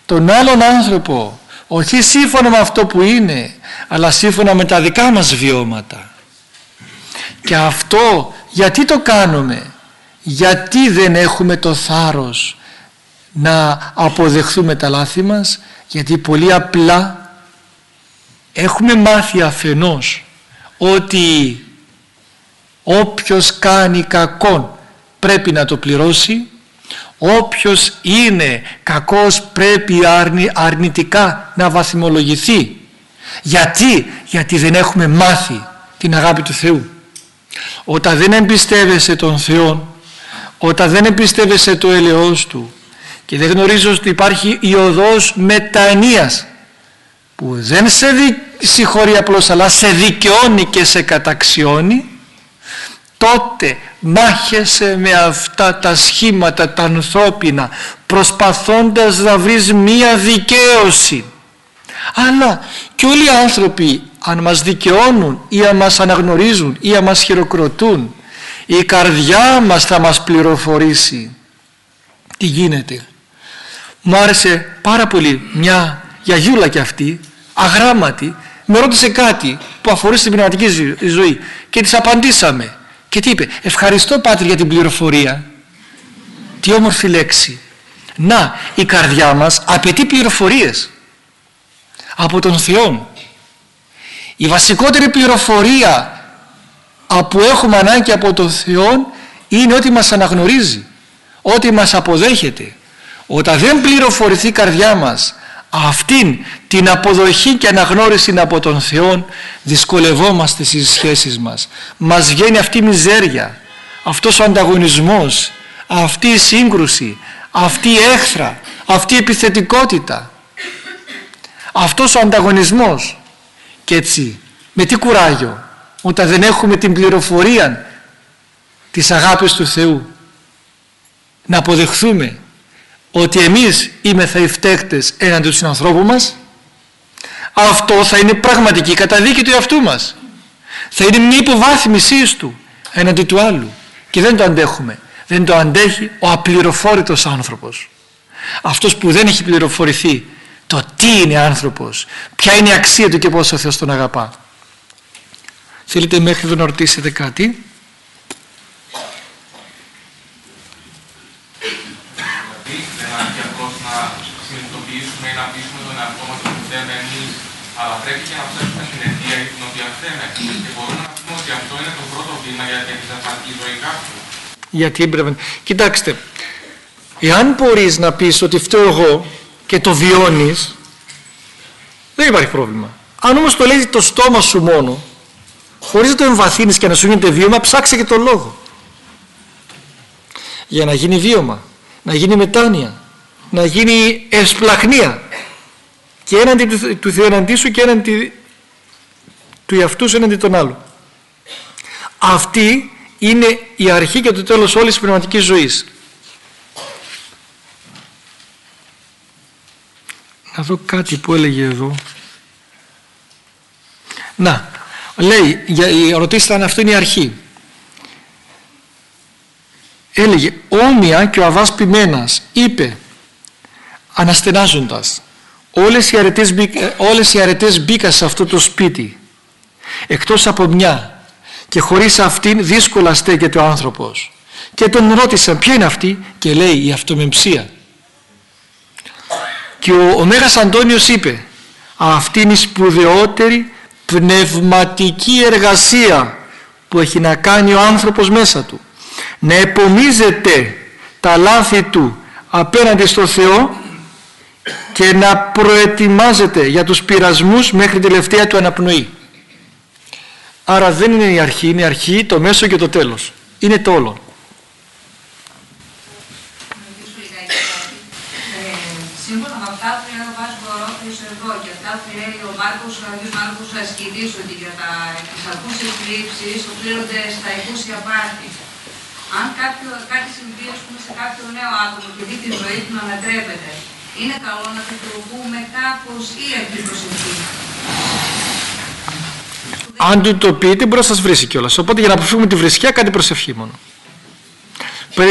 Speaker 1: τον άλλον άνθρωπο όχι σύμφωνα με αυτό που είναι αλλά σύμφωνα με τα δικά μας βιώματα. Και αυτό γιατί το κάνουμε; Γιατί δεν έχουμε το θάρρος να αποδεχθούμε τα λάθη μας γιατί πολύ απλά έχουμε μάθει αφενός ότι όποιος κάνει κακόν πρέπει να το πληρώσει όποιος είναι κακός πρέπει αρνητικά να βαθμολογηθεί γιατί, γιατί δεν έχουμε μάθει την αγάπη του Θεού. Όταν δεν εμπιστεύεσαι τον Θεό όταν δεν εμπιστεύεσαι το έλεος Του και δεν γνωρίζω ότι υπάρχει η οδός μετανοίας που δεν σε συγχωρεί απλώς αλλά σε δικαιώνει και σε καταξιώνει. Τότε μάχεσαι με αυτά τα σχήματα τα ανθρώπινα προσπαθώντας να βρεις μία δικαίωση. Αλλά και όλοι οι άνθρωποι αν μας δικαιώνουν ή αν μας αναγνωρίζουν ή αν μας χειροκροτούν η καρδιά μας θα μας πληροφορήσει τι γίνεται μου άρεσε πάρα πολύ μια γιαγιούλα κι αυτή αγράμματη. Με ρώτησε κάτι που αφορούσε την πνευματική ζωή και της απαντήσαμε. Και τι είπε ευχαριστώ Πάτρι για την πληροφορία τι όμορφη λέξη. Να η καρδιά μας απαιτεί πληροφορίες από τον Θεό. Η βασικότερη πληροφορία που έχουμε ανάγκη από τον Θεό είναι ότι μας αναγνωρίζει ότι μας αποδέχεται όταν δεν πληροφορηθεί η καρδιά μας αυτήν την αποδοχή και αναγνώριση από τον Θεό δυσκολευόμαστε στις σχέσεις μας. Μας βγαίνει αυτή η μιζέρια αυτός ο ανταγωνισμός αυτή η σύγκρουση αυτή η έχθρα αυτή η επιθετικότητα. Αυτός ο ανταγωνισμός. Και έτσι με τι κουράγιο όταν δεν έχουμε την πληροφορία της αγάπης του Θεού να αποδεχθούμε ότι εμείς είμαστε οι φταίχτες έναντι του συνανθρώπου μας αυτό θα είναι πραγματική καταδίκη του εαυτού μας. Θα είναι μια υποβάθμισή του έναντι του άλλου. Και δεν το αντέχουμε. Δεν το αντέχει ο απληροφόρητος άνθρωπος. Αυτός που δεν έχει πληροφορηθεί το τι είναι άνθρωπος ποια είναι η αξία του και πόσο ο Θεός τον αγαπά. Θέλετε μέχρι εδώ να ρωτήσετε κάτι;
Speaker 2: αλλά πρέπει και να ψάξουμε την αιτία για την οποία φταίμε. Και μπορούμε να πούμε ότι αυτό είναι το πρώτο βήμα για την εξαφανική ζωή κάποιου.
Speaker 1: Γιατί έπρεπε. Κοιτάξτε, εάν μπορείς να πεις ότι φταίω εγώ και το βιώνεις, δεν υπάρχει πρόβλημα. Αν όμως το λέει το στόμα σου μόνο, χωρίς να το εμβαθύνεις και να σου γίνεται βίωμα, ψάξε και τον λόγο. Για να γίνει βίωμα, να γίνει μετάνοια, να γίνει εσπλαχνία και έναντι του, του Θεού εναντί σου και έναντι του εαυτούς σου έναντι των άλλων. Αυτή είναι η αρχή και το τέλος όλης της πνευματικής ζωής. Να δω κάτι που έλεγε εδώ. Να, λέει, για, ρωτήστε αν αυτό είναι η αρχή. Έλεγε, όμοια και ο Αβάς Πιμένας είπε, αναστενάζοντας, όλες οι αρετές, όλες οι αρετές μπήκαν σε αυτό το σπίτι εκτός από μια και χωρίς αυτήν δύσκολα στέκεται ο άνθρωπος. Και τον ρώτησαν ποια είναι αυτή; και λέει η αυτομεμψία και ο, ο Μέγας Αντώνιος είπε αυτή είναι η σπουδαιότερη πνευματική εργασία που έχει να κάνει ο άνθρωπος μέσα του. Να επομίζεται τα λάθη του απέναντι στο Θεό και να προετοιμάζεται για τους πειρασμούς μέχρι τελευταία του αναπνοή. Άρα δεν είναι η αρχή, είναι η αρχή, το μέσο και το τέλος. Είναι το όλο.
Speaker 3: Σύμφωνα με αυτά που λέει ο Βάσκο Ρόφιος εδώ και αυτά που λέει ο Μάρκος, ο Αγίος Μάρκος Ασκητής ότι για τα, τις ακούσιες λήψεις οφείλονται στα εκούσια πάρτι. Αν κάποιο, κάτι συμβεί πούμε, σε κάποιο νέο άτομο και δει τη ζωή του να ανατρέπεται, είναι καλό να τροποποιούμε κάπως ή αυτή προσευχή.
Speaker 1: Αν του το πείτε μπορεί να σας βρίσει κιόλας. Οπότε για να αποφύγουμε τη βρισιά κάτι προσευχή μόνο.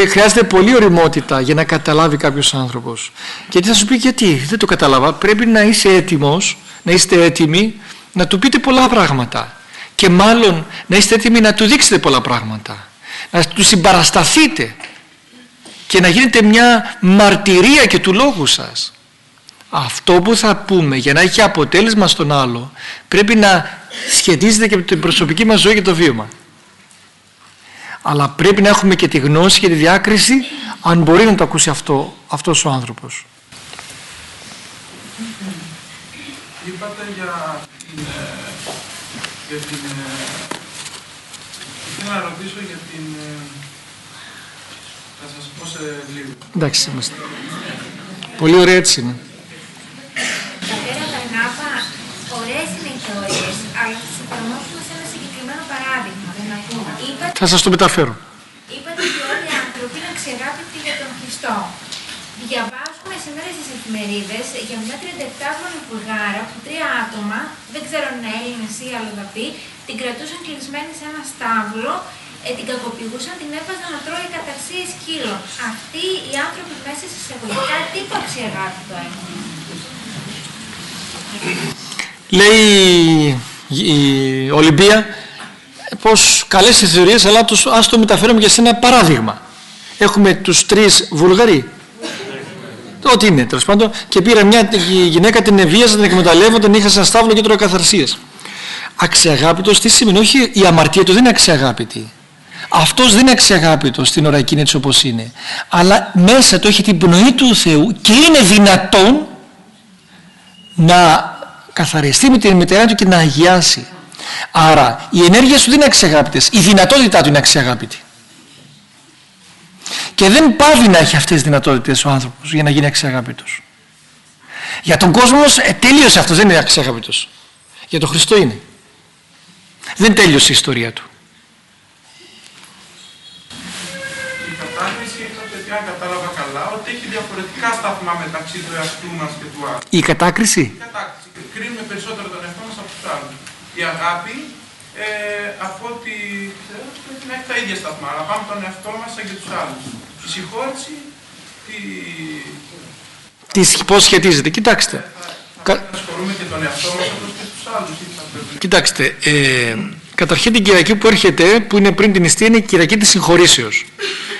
Speaker 1: Χρειάζεται πολύ οριμότητα για να καταλάβει κάποιος άνθρωπος. Και τι θα σου πει γιατί, δεν το κατάλαβα. Πρέπει να είσαι έτοιμος, να είστε έτοιμοι να του πείτε πολλά πράγματα. Και μάλλον να είστε έτοιμοι να του δείξετε πολλά πράγματα. Να του συμπαρασταθείτε και να γίνετε μια μαρτυρία και του λόγου σας. Αυτό που θα πούμε για να έχει αποτέλεσμα στον άλλο πρέπει να σχετίζεται και με την προσωπική μας ζωή και το βίωμα. Αλλά πρέπει να έχουμε και τη γνώση και τη διάκριση αν μπορεί να το ακούσει αυτό, αυτός ο άνθρωπος.
Speaker 2: Είπατε για την... Ε, για την ε, ήθελα να ρωτήσω για την ε, θα σας πω σε λίγο.
Speaker 1: Εντάξει, είμαστε. Πολύ ωραία έτσι είναι.
Speaker 4: Πατέρα Βαρνάβα, ωραίες είναι οι θεωρίες, αλλά θα σας εφαρμόσουμε σε ένα συγκεκριμένο παράδειγμα. Είπατε,
Speaker 1: θα σας το μεταφέρω.
Speaker 4: Είπατε ότι όλοι οι άνθρωποι είναι αξιαγάπητοι για τον Χριστό. Διαβάζουμε σήμερα στις εφημερίδες για μια 37χρονη Βουλγάρα που τρία άτομα, δεν ξέρω αν είναι Έλληνες ή αλλοδαποί, την κρατούσαν κλεισμένη σε ένα στάβλο ε, την κακοποιούσαν, την έβαζαν να τρώει καταρσίες σκύλων. Αυτοί οι άνθρωποι μέσα σε εισαγωγικά τι ύπαρξη αγάπη το έχουν.
Speaker 1: Λέει η Ολυμπία πως καλές οι θεωρίες αλλά τους, ας το μεταφέρουμε για σε ένα παράδειγμα. Έχουμε τους τρεις Βουλγαροί Ό,τι είναι τέλος πάντων. Και πήρα μια γυναίκα την ευίαζα, την εκμεταλλεύω, την είχα σαν στάβλο και τρώω καθαρσίες. Αξιαγάπητος τι σημαίνει, όχι η αμαρτία του δεν είναι αξιαγάπητη αυτός δεν είναι αξιαγάπητος στην ώρα εκείνη έτσι όπως είναι αλλά μέσα του έχει την πνοή του Θεού και είναι δυνατόν να καθαριστεί με την μητέρα του και να αγιάσει άρα η ενέργεια σου δεν είναι αξιαγάπητες η δυνατότητά του είναι αξιαγάπητη και δεν πάβει να έχει αυτές τις δυνατότητες ο άνθρωπος για να γίνει αξιαγάπητος για τον κόσμο όμως ε, τελείωσε αυτός δεν είναι αξιαγάπητος για τον Χριστό είναι δεν τέλειωσε η ιστορία του
Speaker 2: κατάχρηση είχατε τι αν κατάλαβα διαφορετικά σταθμά μεταξύ του εαυτού μας και του άλλου.
Speaker 1: Η κατάκριση;
Speaker 2: Η κατάκτηση. Κρίνουμε περισσότερο τον εαυτό μας από τους άλλους. Η αγάπη, ε, από ό,τι ξέρω, πρέπει να έχει τα ίδια σταθμά, αλλά πάμε τον εαυτό μας σαν και τους άλλους. Η συγχώρεση, τι...
Speaker 1: Τι, πώς σχετίζεται. Κοιτάξτε.
Speaker 2: Θα πρέπει να ασχολούμε και τον εαυτό μας όπως και τους άλλους. ή θα πρέπει-
Speaker 1: Κοιτάξτε, ε, καταρχήν την Κυριακή που έρχεται, που είναι πριν την νηστεία, είναι η Κυριακή της συγχωρήσεως.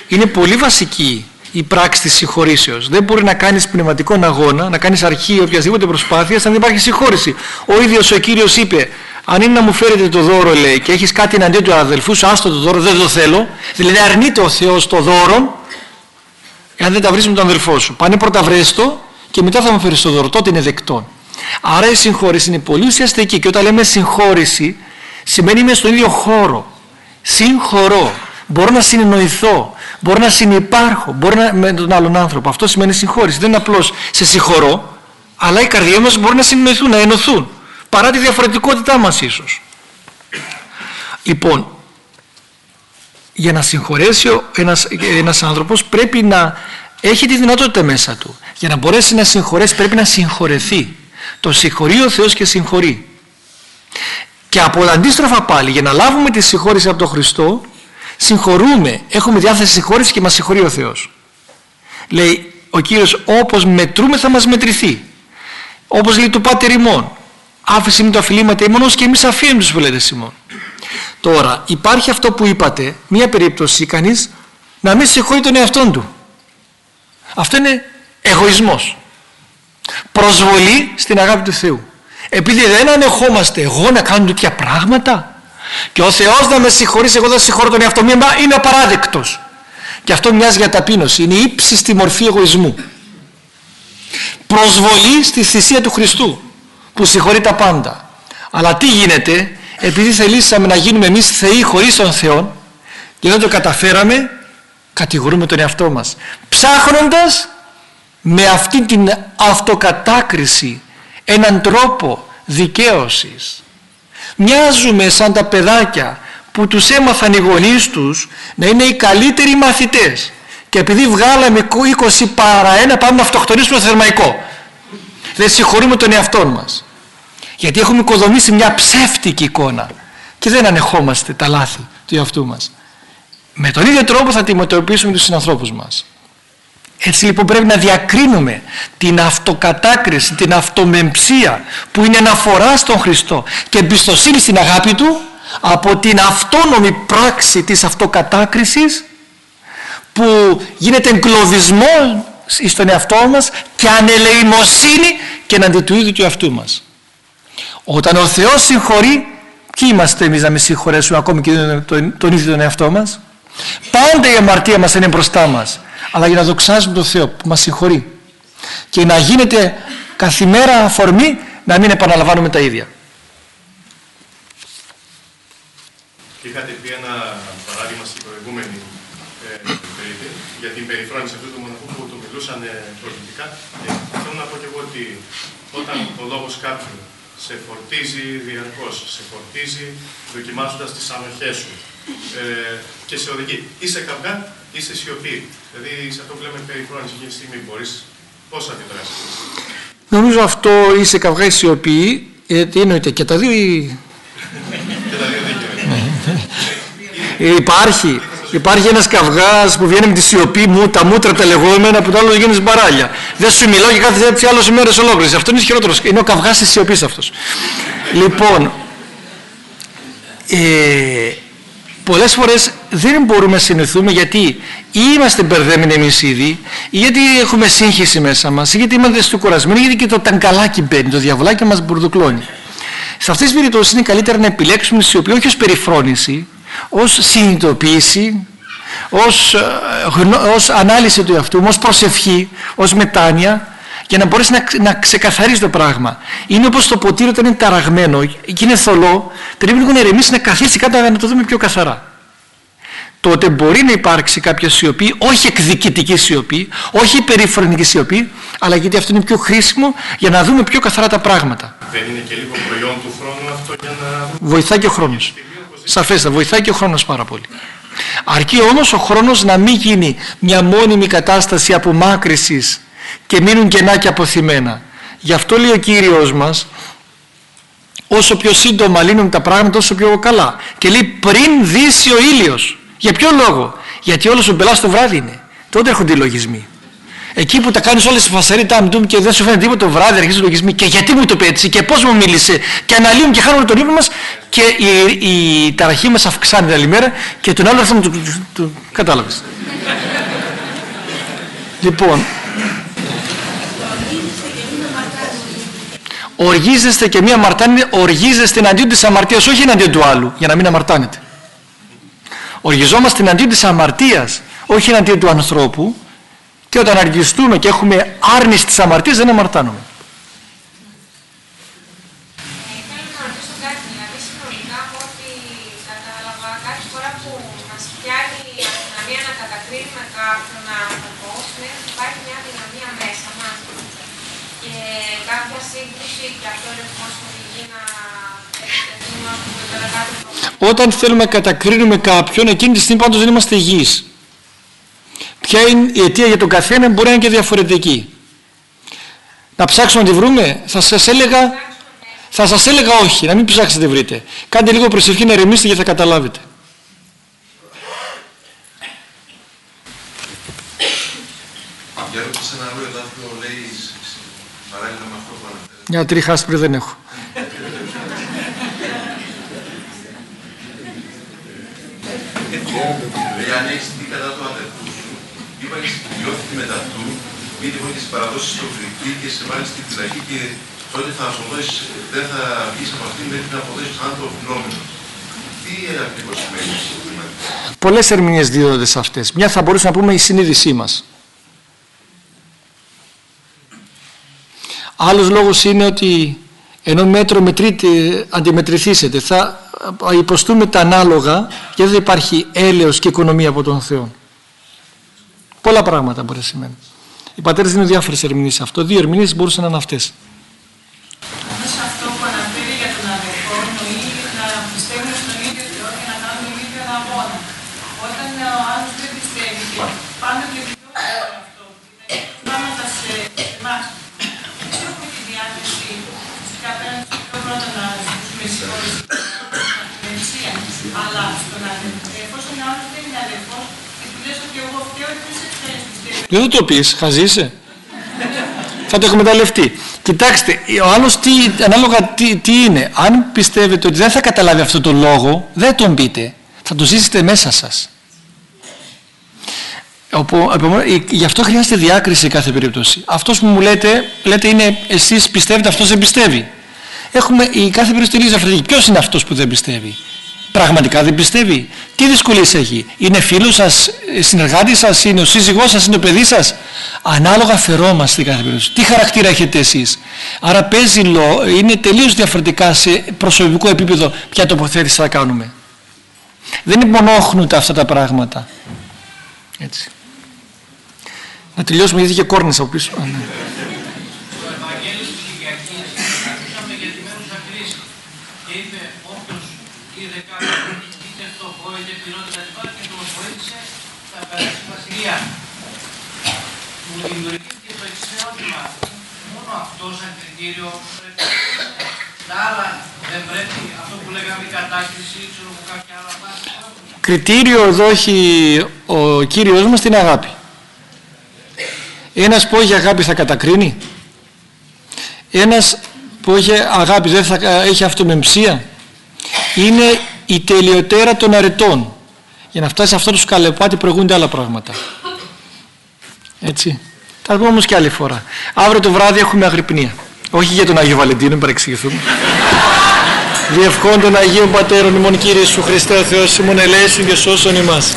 Speaker 1: Είναι πολύ βασική η πράξη της συγχωρήσεως. Δεν μπορεί να κάνεις πνευματικό αγώνα, να κάνεις αρχή οποιασδήποτε προσπάθειας, αν δεν υπάρχει συγχώρηση. Ο ίδιος ο Κύριος είπε, αν είναι να μου φέρετε το δώρο, λέει, και έχεις κάτι εναντίον του αδελφού σου, άστο το δώρο, δεν το θέλω. Δηλαδή αρνείται ο Θεός το δώρο, εάν δεν τα βρεις με τον αδελφό σου. Πάνε πρώτα βρες το και μετά θα μου φέρεις το δώρο. Τότε είναι δεκτό. Άρα η συγχώρηση είναι πολύ ουσιαστική και όταν λέμε συγχώρηση σημαίνει είμαι στον ίδιο χώρο. Συγχωρώ. Μπορώ να συνεννοηθώ. Μπορώ να συνεπάρχω. Μπορώ να, με τον άλλον άνθρωπο. Αυτό σημαίνει συγχώρηση. Δεν είναι απλώς σε συγχωρώ, αλλά οι καρδιές μας μπορούν να συνεννοηθούν, να ενωθούν. Παρά τη διαφορετικότητά μας ίσως. Λοιπόν, για να συγχωρέσει ο- ένας, ένας άνθρωπος πρέπει να έχει τη δυνατότητα μέσα του. Για να μπορέσει να συγχωρέσει πρέπει να συγχωρεθεί. Το συγχωρεί ο Θεός και συγχωρεί. Και από τα αντίστροφα πάλι, για να λάβουμε τη συγχώρηση από τον Χριστό, συγχωρούμε, έχουμε διάθεση συγχώρηση και μας συγχωρεί ο Θεός. Λέει ο Κύριος, όπως μετρούμε θα μας μετρηθεί. Όπως λέει του Πάτερ ημών, άφησε με το αφιλήματα ημών, ως και εμείς αφήνουμε τους λέτε Σιμών. Τώρα, υπάρχει αυτό που είπατε, μία περίπτωση κανείς να μην συγχωρεί τον εαυτόν του. Αυτό είναι εγωισμός. Προσβολή στην αγάπη του Θεού. Επειδή δεν ανεχόμαστε εγώ να κάνω τέτοια πράγματα και ο Θεός να με συγχωρήσει, εγώ δεν συγχωρώ τον εαυτό μου, μα είναι απαράδεκτος. Και αυτό μοιάζει για ταπείνωση. Είναι ύψιστη μορφή εγωισμού. Προσβολή στη θυσία του Χριστού που συγχωρεί τα πάντα. Αλλά τι γίνεται, επειδή θελήσαμε να γίνουμε εμείς θεοί χωρίς τον Θεό και δεν το καταφέραμε, κατηγορούμε τον εαυτό μας. Ψάχνοντας με αυτή την αυτοκατάκριση έναν τρόπο δικαίωσης. Μοιάζουμε σαν τα παιδάκια που τους έμαθαν οι γονείς τους να είναι οι καλύτεροι μαθητές και επειδή βγάλαμε 20 παρά ένα πάμε να αυτοκτονήσουμε το θερμαϊκό. Δεν συγχωρούμε τον εαυτό μας. Γιατί έχουμε οικοδομήσει μια ψεύτικη εικόνα και δεν ανεχόμαστε τα λάθη του εαυτού μας. Με τον ίδιο τρόπο θα αντιμετωπίσουμε τους συνανθρώπους μας. Έτσι λοιπόν πρέπει να διακρίνουμε την αυτοκατάκριση, την αυτομεμψία που είναι αναφορά στον Χριστό και εμπιστοσύνη στην αγάπη Του από την αυτόνομη πράξη της αυτοκατάκρισης που γίνεται εγκλωβισμός στον εαυτό μας και ανελεημοσύνη και εναντί του ίδιου του εαυτού μας. Όταν ο Θεός συγχωρεί, ποιοι είμαστε εμείς να μην συγχωρέσουμε ακόμη και τον, τον ίδιο τον εαυτό μας; Πάντα η αμαρτία μας είναι μπροστά μας. Αλλά για να δοξάζουμε τον Θεό που μας συγχωρεί. Και να γίνεται καθημέρα αφορμή να μην επαναλαμβάνουμε τα ίδια.
Speaker 5: Είχατε πει ένα παράδειγμα στην προηγούμενη ε, τρίτη για την περιφρόνηση αυτού του μοναχού που του μιλούσαν ε, προληπτικά. Ε, θέλω να πω και εγώ ότι όταν ο λόγος κάποιου σε φορτίζει διαρκώς, σε φορτίζει δοκιμάζοντας τις ανοχές σου ε, και σε οδηγεί ή σε καυγά ή σε σιωπή. Δηλαδή σε αυτό που λέμε περιφρόνηση εκείνη τη στιγμή μπορείς πώς θα αντιδράσεις.
Speaker 1: Νομίζω αυτό ή σε καυγά ή σιωπή, ε, τι εννοείται και τα δύο ή...
Speaker 5: Και τα δύο δίκαια.
Speaker 1: Ε, υπάρχει, υπάρχει ένας καυγάς που βγαίνει με τη σιωπή μου, τα μούτρα τα λεγόμενα που το άλλο γίνεις μπαράλια. Δεν σου μιλάω και κάθε έτσι άλλος μέρες ολόκληρες. Αυτό είναι ισχυρότερος. Είναι ο καυγάς της σιωπής αυτός. λοιπόν, ε, πολλές φορές δεν μπορούμε να συνηθούμε γιατί ή είμαστε μπερδεμένοι εμείς ήδη ή γιατί έχουμε σύγχυση μέσα μας ή γιατί είμαστε στουκουρασμένοι ή γιατί και το ταγκαλάκι μπαίνει, το διαβολάκι μας μπουρδουκλώνει. Σε αυτές τις περιπτώσεις είναι καλύτερα να επιλέξουμε τη σιωπή όχι ως περιφρόνηση, ως συνειδητοποίηση, ως, ε, γνω- ως ανάλυση του εαυτού μου, ως προσευχή, ως μετάνοια για να μπορέσει να, ξε- να ξεκαθαρίσει το πράγμα. Είναι όπως το ποτήρι όταν είναι ταραγμένο και είναι θολό, πρέπει λίγο να ηρεμήσει να καθίσει κάτω για να το δούμε πιο καθαρά. Τότε μπορεί να υπάρξει κάποια σιωπή, όχι εκδικητική σιωπή, όχι περιφρονική σιωπή, αλλά γιατί αυτό είναι πιο χρήσιμο για να δούμε πιο καθαρά τα πράγματα.
Speaker 5: Δεν είναι και λίγο προϊόν του χρόνου αυτό για να
Speaker 1: Βοηθάει και ο χρόνος. Σαφέστα, βοηθάει και ο χρόνος πάρα πολύ. Αρκεί όμως ο χρόνος να μην γίνει μια μόνιμη κατάσταση απομάκρυσης και μείνουν κενά και αποθυμένα. Γι' αυτό λέει ο Κύριος μας όσο πιο σύντομα λύνουν τα πράγματα όσο πιο καλά. Και λέει πριν δύσει ο ήλιος. Για ποιο λόγο; Γιατί όλος ο μπελάς το βράδυ είναι. Τότε έρχονται οι λογισμοί. Εκεί που τα κάνεις όλες τις φασαρί τάμ και δεν σου φαίνεται τίποτα το βράδυ, αρχίζει λογισμοί και γιατί μου το πέτυχε και πώς μου μίλησε και αναλύουν και χάνουμε τον ύπνο μας και η, η ταραχή μας αυξάνει την άλλη μέρα και τον άλλο θα το, το, το, κατάλαβες. λοιπόν, οργίζεστε και μία μαρτάνετε, οργίζεστε εναντίον της αμαρτίας, όχι εναντίον του άλλου, για να μην αμαρτάνετε. Οργιζόμαστε εναντίον της αμαρτίας, όχι εναντίον του ανθρώπου, και όταν αργιστούμε και έχουμε άρνηση της αμαρτίας δεν αμαρτάνουμε. Όταν θέλουμε να κατακρίνουμε κάποιον, εκείνη τη στιγμή πάντως δεν είμαστε υγιείς. Ποια είναι η αιτία για τον καθένα μπορεί να είναι και διαφορετική. Να ψάξουμε να τη βρούμε, θα σας έλεγα, θα σας έλεγα όχι, να μην ψάξετε τη βρείτε. Κάντε λίγο προσευχή να ερεμήσετε και θα καταλάβετε. Μια τρίχα άσπρη δεν έχω.
Speaker 6: Λέει αν έχεις τι κατά του αδερφού σου, είπαγες διώθηκε μετά του, μην τυχόν και παραδώσεις στο κριτή και σε βάλεις στη φυλακή και τότε θα αποδώσεις, δεν θα βγεις από αυτήν μέχρι να αποδώσεις σαν το οφειλόμενο. Τι ακριβώς σημαίνει αυτό το
Speaker 1: Πολλές ερμηνείες δίδονται σε αυτές. Μια θα μπορούσαμε να πούμε η συνείδησή μας. Άλλος λόγος είναι ότι ενώ μέτρο μετρείτε, αντιμετρηθήσετε, θα υποστούμε τα ανάλογα και δεν υπάρχει έλεος και οικονομία από τον Θεό. Πολλά πράγματα μπορεί να σημαίνει. Οι πατέρες δίνουν διάφορες ερμηνείες σε αυτό. Δύο ερμηνείες μπορούσαν να είναι αυτές. Δεν θα το πεις, χαζείσαι. θα το εκμεταλλευτεί. Κοιτάξτε, ο άλλος τι, ανάλογα τι, τι είναι. Αν πιστεύετε ότι δεν θα καταλάβει αυτό το λόγο, δεν τον πείτε. Θα το ζήσετε μέσα σας. Οπό, γι' αυτό χρειάζεται διάκριση σε κάθε περίπτωση. Αυτός που μου λέτε, λέτε είναι εσείς πιστεύετε, αυτός δεν πιστεύει. Έχουμε η κάθε περίπτωση τελείως διαφορετική. Ποιος είναι αυτός που δεν πιστεύει; Πραγματικά δεν πιστεύει; Τι δυσκολίες έχει; Είναι φίλος σας, συνεργάτης σας, είναι ο σύζυγός σας, είναι το παιδί σας; Ανάλογα φερόμαστε κάθε περίπτωση. Τι χαρακτήρα έχετε εσείς; Άρα παίζει λο, είναι τελείως διαφορετικά σε προσωπικό επίπεδο ποια τοποθέτηση θα κάνουμε. Δεν υπονόχνονται αυτά τα πράγματα. Έτσι. Να τελειώσουμε γιατί είχε κόρνες από πίσω. Ναι.
Speaker 7: κριτήριο άρα δεν πρέπει αυτό που λέγαμε η κατάκριση ξέρω κάποια άλλα
Speaker 1: Κριτήριο εδώ έχει ο Κύριος μας την αγάπη. Ένας που έχει αγάπη θα κατακρίνει. Ένας που έχει αγάπη δεν θα έχει αυτομεμψία. Είναι η τελειοτέρα των αρετών. Για να φτάσει σε αυτό το σκαλεπάτι προηγούνται άλλα πράγματα. Έτσι. Θα πούμε όμως και άλλη φορά. Αύριο το βράδυ έχουμε αγρυπνία. Όχι για τον Άγιο Βαλεντίνο, μην παρεξηγηθούμε. Διευχών των Αγίων Πατέρων ημών Κύριε Σου Χριστέ ο Θεός ημών ελέησον και σώσον ημάς.